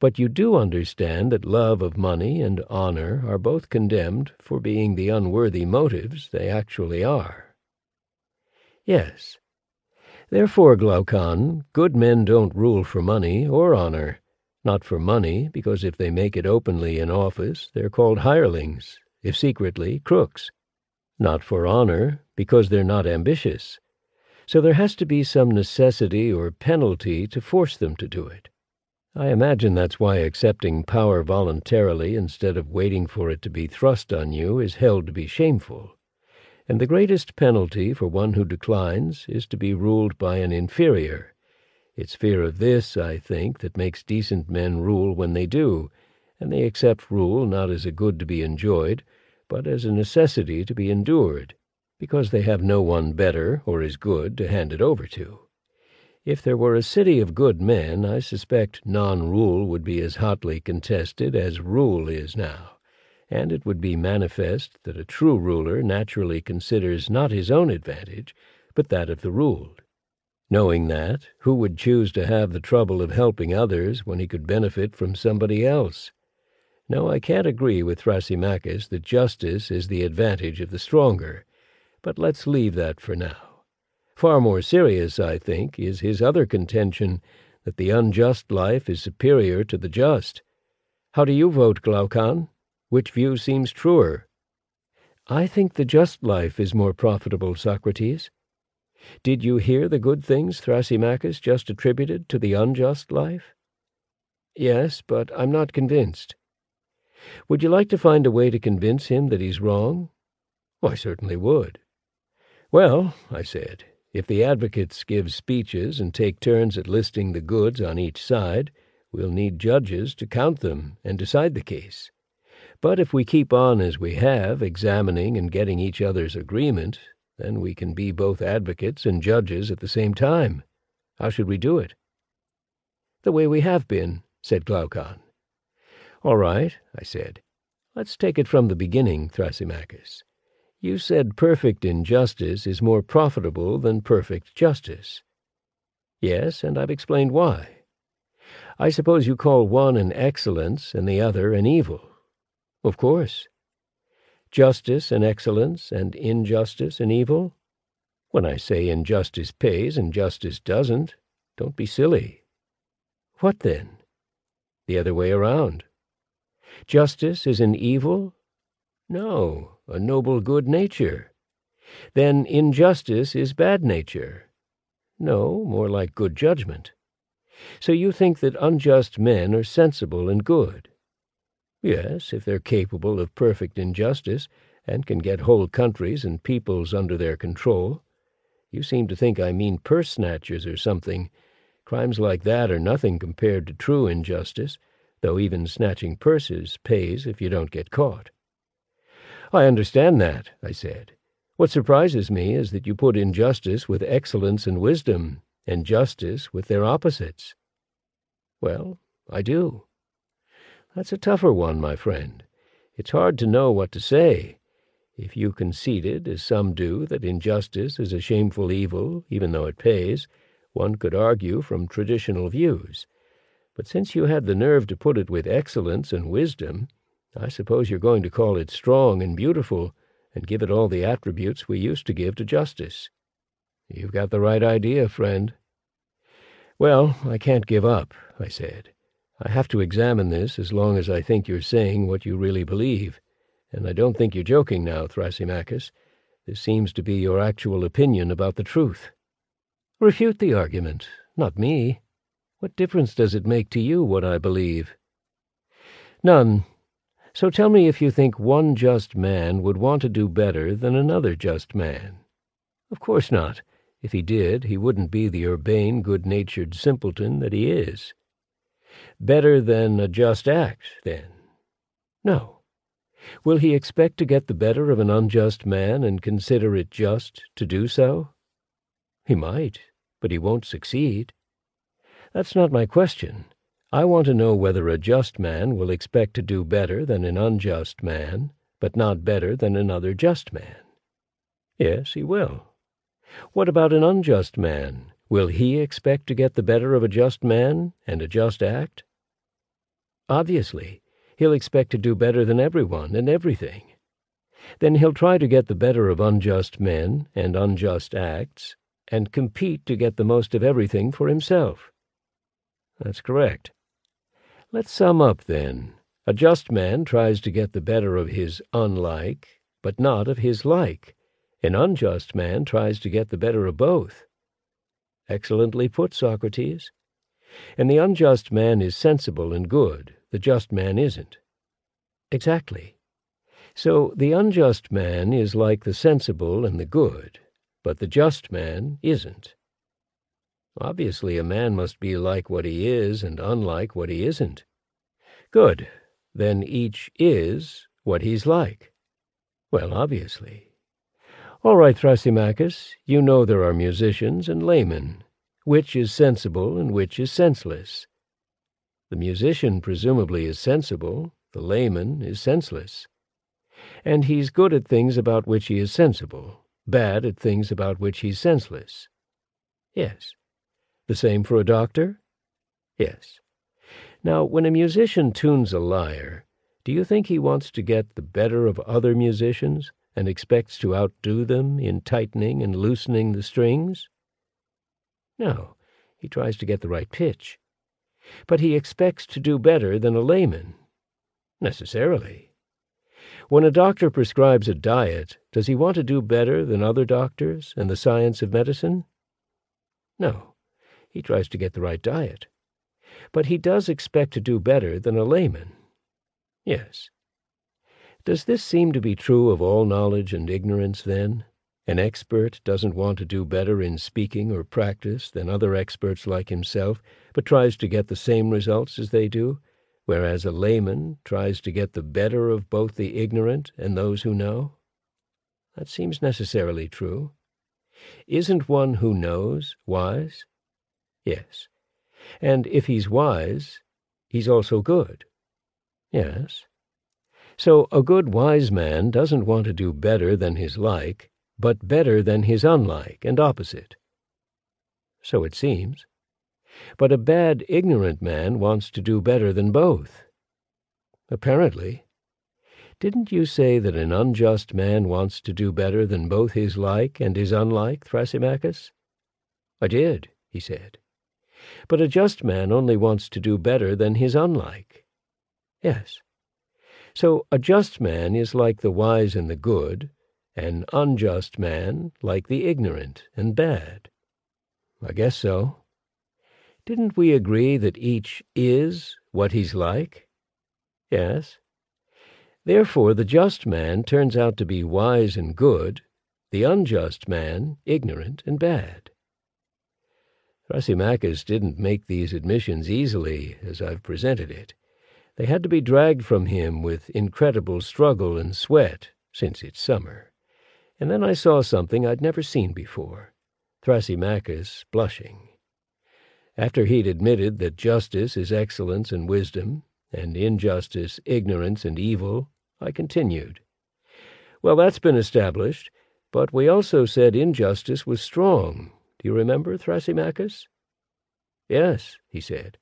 Speaker 1: But you do understand that love of money and honor are both condemned for being the unworthy motives they actually are. Yes, Therefore, Glaucon, good men don't rule for money or honor. Not for money, because if they make it openly in office, they're called hirelings, if secretly, crooks. Not for honor, because they're not ambitious. So there has to be some necessity or penalty to force them to do it. I imagine that's why accepting power voluntarily instead of waiting for it to be thrust on you is held to be shameful and the greatest penalty for one who declines is to be ruled by an inferior. It's fear of this, I think, that makes decent men rule when they do, and they accept rule not as a good to be enjoyed, but as a necessity to be endured, because they have no one better or as good to hand it over to. If there were a city of good men, I suspect non-rule would be as hotly contested as rule is now and it would be manifest that a true ruler naturally considers not his own advantage, but that of the ruled. Knowing that, who would choose to have the trouble of helping others when he could benefit from somebody else? No, I can't agree with Thrasymachus that justice is the advantage of the stronger, but let's leave that for now. Far more serious, I think, is his other contention that the unjust life is superior to the just. How do you vote, Glaucon? Which view seems truer? I think the just life is more profitable, Socrates. Did you hear the good things Thrasymachus just attributed to the unjust life? Yes, but I'm not convinced. Would you like to find a way to convince him that he's wrong? Oh, I certainly would. Well, I said, if the advocates give speeches and take turns at listing the goods on each side, we'll need judges to count them and decide the case. But if we keep on as we have, examining and getting each other's agreement, then we can be both advocates and judges at the same time. How should we do it? The way we have been, said Glaucon. All right, I said. Let's take it from the beginning, Thrasymachus. You said perfect injustice is more profitable than perfect justice. Yes, and I've explained why. I suppose you call one an excellence and the other an evil. Of course. Justice and excellence and injustice and evil? When I say injustice pays and justice doesn't, don't be silly. What then? The other way around. Justice is an evil? No, a noble good nature. Then injustice is bad nature? No, more like good judgment. So you think that unjust men are sensible and good? Yes, if they're capable of perfect injustice and can get whole countries and peoples under their control. You seem to think I mean purse snatchers or something. Crimes like that are nothing compared to true injustice, though even snatching purses pays if you don't get caught. I understand that, I said. What surprises me is that you put injustice with excellence and wisdom, and justice with their opposites. Well, I do. That's a tougher one, my friend. It's hard to know what to say. If you conceded, as some do, that injustice is a shameful evil, even though it pays, one could argue from traditional views. But since you had the nerve to put it with excellence and wisdom, I suppose you're going to call it strong and beautiful, and give it all the attributes we used to give to justice. You've got the right idea, friend. Well, I can't give up, I said. I have to examine this as long as I think you're saying what you really believe. And I don't think you're joking now, Thrasymachus. This seems to be your actual opinion about the truth. Refute the argument, not me. What difference does it make to you what I believe? None. So tell me if you think one just man would want to do better than another just man. Of course not. If he did, he wouldn't be the urbane, good-natured simpleton that he is. Better than a just act, then? No. Will he expect to get the better of an unjust man and consider it just to do so? He might, but he won't succeed. That's not my question. I want to know whether a just man will expect to do better than an unjust man, but not better than another just man. Yes, he will. What about an unjust man? Will he expect to get the better of a just man and a just act? Obviously, he'll expect to do better than everyone and everything. Then he'll try to get the better of unjust men and unjust acts, and compete to get the most of everything for himself. That's correct. Let's sum up, then. A just man tries to get the better of his unlike, but not of his like. An unjust man tries to get the better of both. Excellently put, Socrates. And the unjust man is sensible and good, the just man isn't. Exactly. So the unjust man is like the sensible and the good, but the just man isn't. Obviously, a man must be like what he is and unlike what he isn't. Good. Then each is what he's like. Well, obviously. All right, Thrasymachus, you know there are musicians and laymen. Which is sensible and which is senseless? The musician presumably is sensible, the layman is senseless. And he's good at things about which he is sensible, bad at things about which he's senseless. Yes. The same for a doctor? Yes. Now, when a musician tunes a lyre, do you think he wants to get the better of other musicians and expects to outdo them in tightening and loosening the strings? No, he tries to get the right pitch. But he expects to do better than a layman. Necessarily. When a doctor prescribes a diet, does he want to do better than other doctors and the science of medicine? No. He tries to get the right diet. But he does expect to do better than a layman. Yes. Does this seem to be true of all knowledge and ignorance, then? An expert doesn't want to do better in speaking or practice than other experts like himself, but tries to get the same results as they do, whereas a layman tries to get the better of both the ignorant and those who know? That seems necessarily true. Isn't one who knows wise? Yes. And if he's wise, he's also good. Yes. So a good wise man doesn't want to do better than his like, but better than his unlike and opposite. So it seems. But a bad, ignorant man wants to do better than both. Apparently. Didn't you say that an unjust man wants to do better than both his like and his unlike, Thrasymachus? I did, he said. But a just man only wants to do better than his unlike. Yes. So a just man is like the wise and the good, an unjust man like the ignorant and bad. I guess so. Didn't we agree that each is what he's like? Yes. Therefore, the just man turns out to be wise and good, the unjust man ignorant and bad. Thrasymachus didn't make these admissions easily, as I've presented it. They had to be dragged from him with incredible struggle and sweat, since it's summer. And then I saw something I'd never seen before. Thrasymachus blushing. After he'd admitted that justice is excellence and wisdom, and injustice ignorance and evil, I continued. Well, that's been established, but we also said injustice was strong. Do you remember, Thrasymachus? Yes, he said,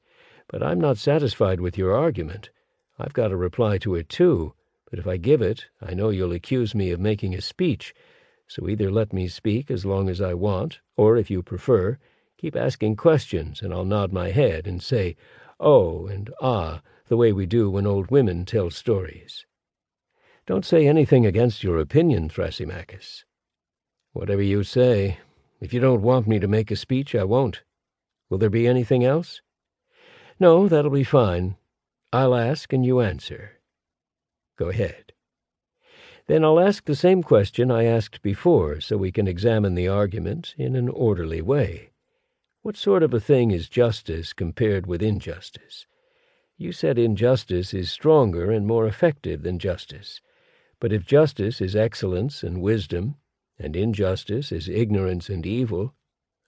Speaker 1: but I'm not satisfied with your argument. I've got a reply to it, too, but if I give it, I know you'll accuse me of making a speech, so either let me speak as long as I want, or, if you prefer, keep asking questions, and I'll nod my head and say, oh and ah, the way we do when old women tell stories. Don't say anything against your opinion, Thrasymachus. Whatever you say. If you don't want me to make a speech, I won't. Will there be anything else? No, that'll be fine. I'll ask and you answer. Go ahead. Then I'll ask the same question I asked before, so we can examine the argument in an orderly way. What sort of a thing is justice compared with injustice? You said injustice is stronger and more effective than justice. But if justice is excellence and wisdom, and injustice is ignorance and evil,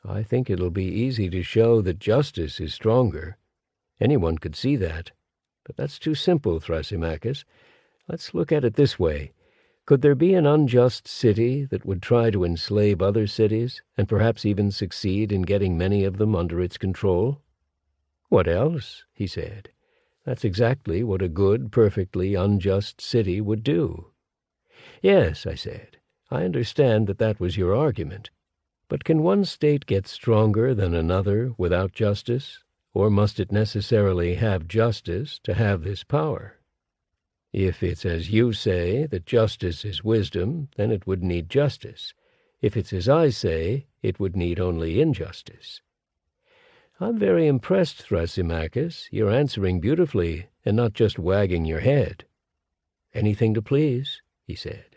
Speaker 1: I think it'll be easy to show that justice is stronger. Anyone could see that. But that's too simple, Thrasymachus. Let's look at it this way. Could there be an unjust city that would try to enslave other cities, and perhaps even succeed in getting many of them under its control? What else? he said. That's exactly what a good, perfectly unjust city would do. Yes, I said, I understand that that was your argument. But can one state get stronger than another without justice, or must it necessarily have justice to have this power? If it's as you say, that justice is wisdom, then it would need justice. If it's as I say, it would need only injustice. I'm very impressed, Thrasymachus. You're answering beautifully, and not just wagging your head. Anything to please, he said.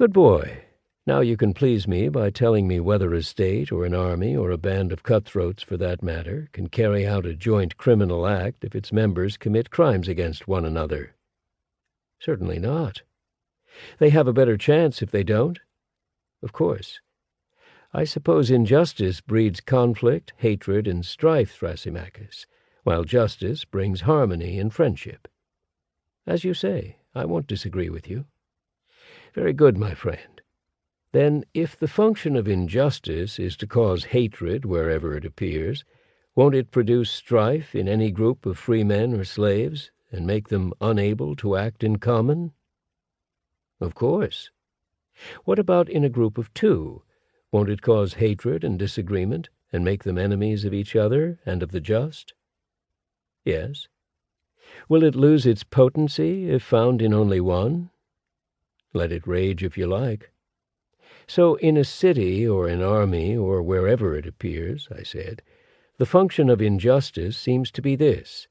Speaker 1: Good boy. Now you can please me by telling me whether a state or an army or a band of cutthroats, for that matter, can carry out a joint criminal act if its members commit crimes against one another. Certainly not. They have a better chance if they don't. Of course. I suppose injustice breeds conflict, hatred, and strife, Thrasymachus, while justice brings harmony and friendship. As you say, I won't disagree with you. Very good, my friend. Then, if the function of injustice is to cause hatred wherever it appears, won't it produce strife in any group of free men or slaves, and make them unable to act in common? Of course. What about in a group of two? Won't it cause hatred and disagreement, and make them enemies of each other and of the just? Yes. Will it lose its potency if found in only one? Let it rage if you like. So in a city or an army or wherever it appears, I said, the function of injustice seems to be this.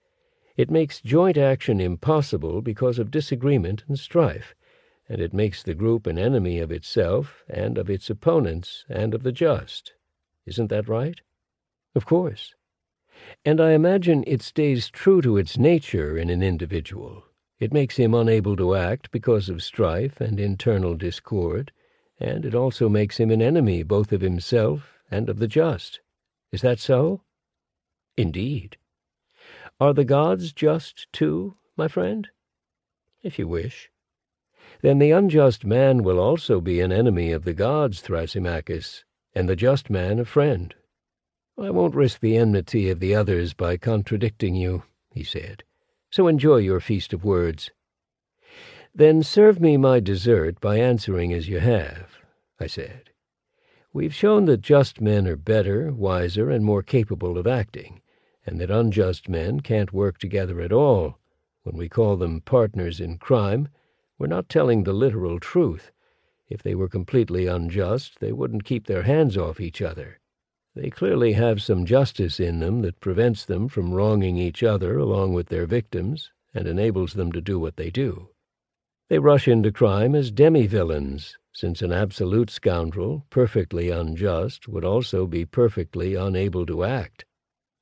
Speaker 1: It makes joint action impossible because of disagreement and strife and it makes the group an enemy of itself and of its opponents and of the just. Isn't that right? Of course. And I imagine it stays true to its nature in an individual. It makes him unable to act because of strife and internal discord, and it also makes him an enemy both of himself and of the just. Is that so? Indeed. Are the gods just too, my friend? If you wish then the unjust man will also be an enemy of the gods, Thrasymachus, and the just man a friend. I won't risk the enmity of the others by contradicting you, he said, so enjoy your feast of words. Then serve me my dessert by answering as you have, I said. We've shown that just men are better, wiser, and more capable of acting, and that unjust men can't work together at all. When we call them partners in crime, we're not telling the literal truth. If they were completely unjust, they wouldn't keep their hands off each other. They clearly have some justice in them that prevents them from wronging each other along with their victims and enables them to do what they do. They rush into crime as demi-villains, since an absolute scoundrel, perfectly unjust, would also be perfectly unable to act.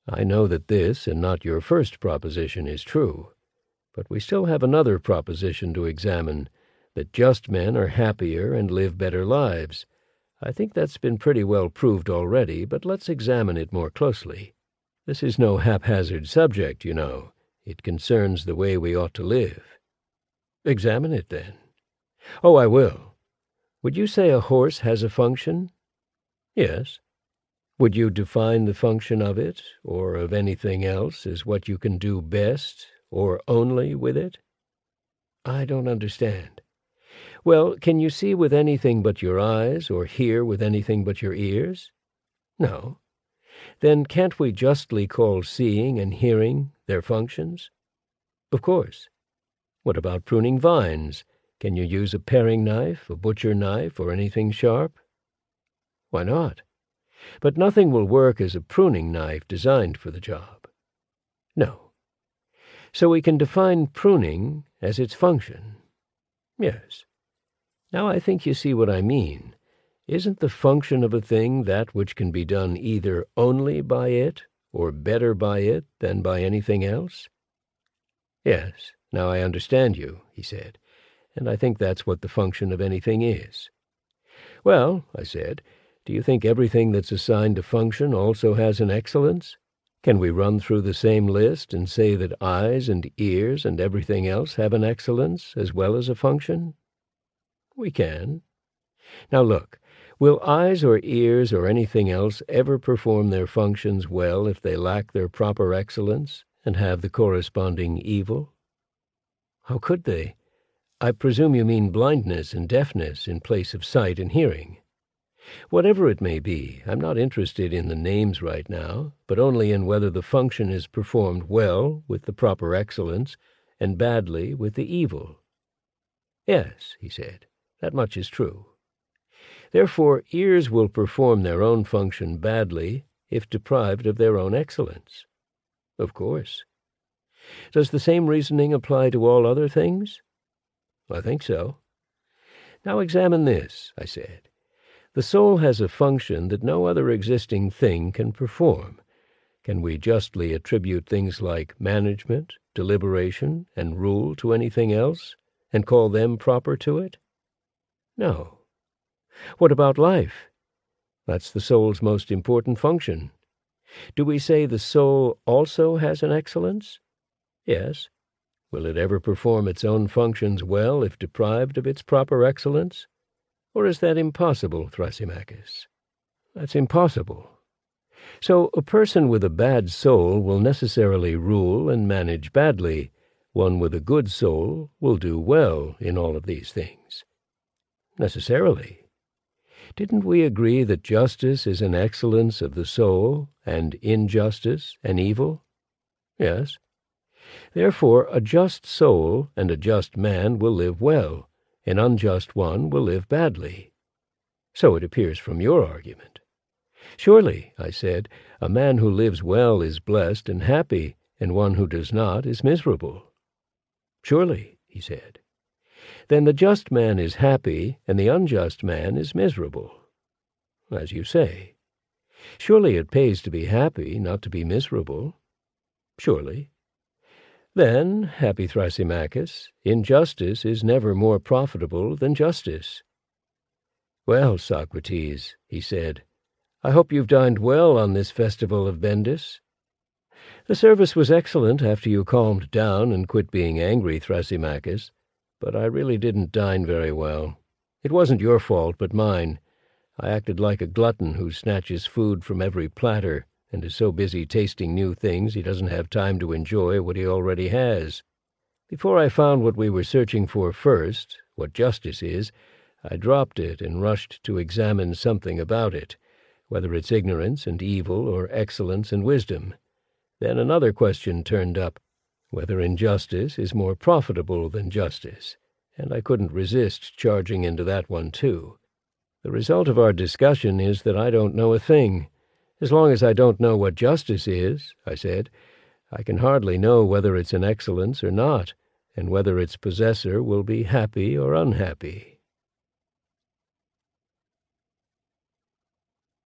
Speaker 1: I know that this, and not your first proposition, is true. But we still have another proposition to examine, that just men are happier and live better lives. I think that's been pretty well proved already, but let's examine it more closely. This is no haphazard subject, you know. It concerns the way we ought to live. Examine it, then. Oh, I will. Would you say a horse has a function? Yes. Would you define the function of it, or of anything else, as what you can do best, or only, with it? I don't understand. Well, can you see with anything but your eyes, or hear with anything but your ears? No. Then can't we justly call seeing and hearing their functions? Of course. What about pruning vines? Can you use a paring knife, a butcher knife, or anything sharp? Why not? But nothing will work as a pruning knife designed for the job. No. So we can define pruning as its function. Yes. Now I think you see what I mean. Isn't the function of a thing that which can be done either only by it, or better by it than by anything else? Yes, now I understand you, he said, and I think that's what the function of anything is. Well, I said, do you think everything that's assigned a function also has an excellence? Can we run through the same list and say that eyes and ears and everything else have an excellence as well as a function? We can. Now look, will eyes or ears or anything else ever perform their functions well if they lack their proper excellence and have the corresponding evil? How could they? I presume you mean blindness and deafness in place of sight and hearing. Whatever it may be, I'm not interested in the names right now, but only in whether the function is performed well with the proper excellence and badly with the evil. Yes, he said, that much is true. Therefore, ears will perform their own function badly if deprived of their own excellence. Of course. Does the same reasoning apply to all other things? I think so. Now examine this, I said. The soul has a function that no other existing thing can perform. Can we justly attribute things like management, deliberation, and rule to anything else, and call them proper to it? No. What about life? That's the soul's most important function. Do we say the soul also has an excellence? Yes. Will it ever perform its own functions well if deprived of its proper excellence? Or is that impossible, Thrasymachus? That's impossible. So a person with a bad soul will necessarily rule and manage badly. One with a good soul will do well in all of these things. Necessarily. Didn't we agree that justice is an excellence of the soul, and injustice an evil? Yes. Therefore, a just soul and a just man will live well, an unjust one will live badly. So it appears from your argument. Surely, I said, a man who lives well is blessed and happy, and one who does not is miserable. Surely, he said. Then the just man is happy, and the unjust man is miserable. As you say. Surely it pays to be happy, not to be miserable. Surely. Then, happy Thrasymachus, injustice is never more profitable than justice. Well, Socrates, he said, I hope you've dined well on this festival of Bendis. The service was excellent after you calmed down and quit being angry, Thrasymachus, but I really didn't dine very well. It wasn't your fault, but mine. I acted like a glutton who snatches food from every platter and is so busy tasting new things he doesn't have time to enjoy what he already has. Before I found what we were searching for first, what justice is, I dropped it and rushed to examine something about it, whether it's ignorance and evil or excellence and wisdom. Then another question turned up, whether injustice is more profitable than justice, and I couldn't resist charging into that one too. The result of our discussion is that I don't know a thing, As long as I don't know what justice is, I said, I can hardly know whether it's an excellence or not, and whether its possessor will be happy or unhappy.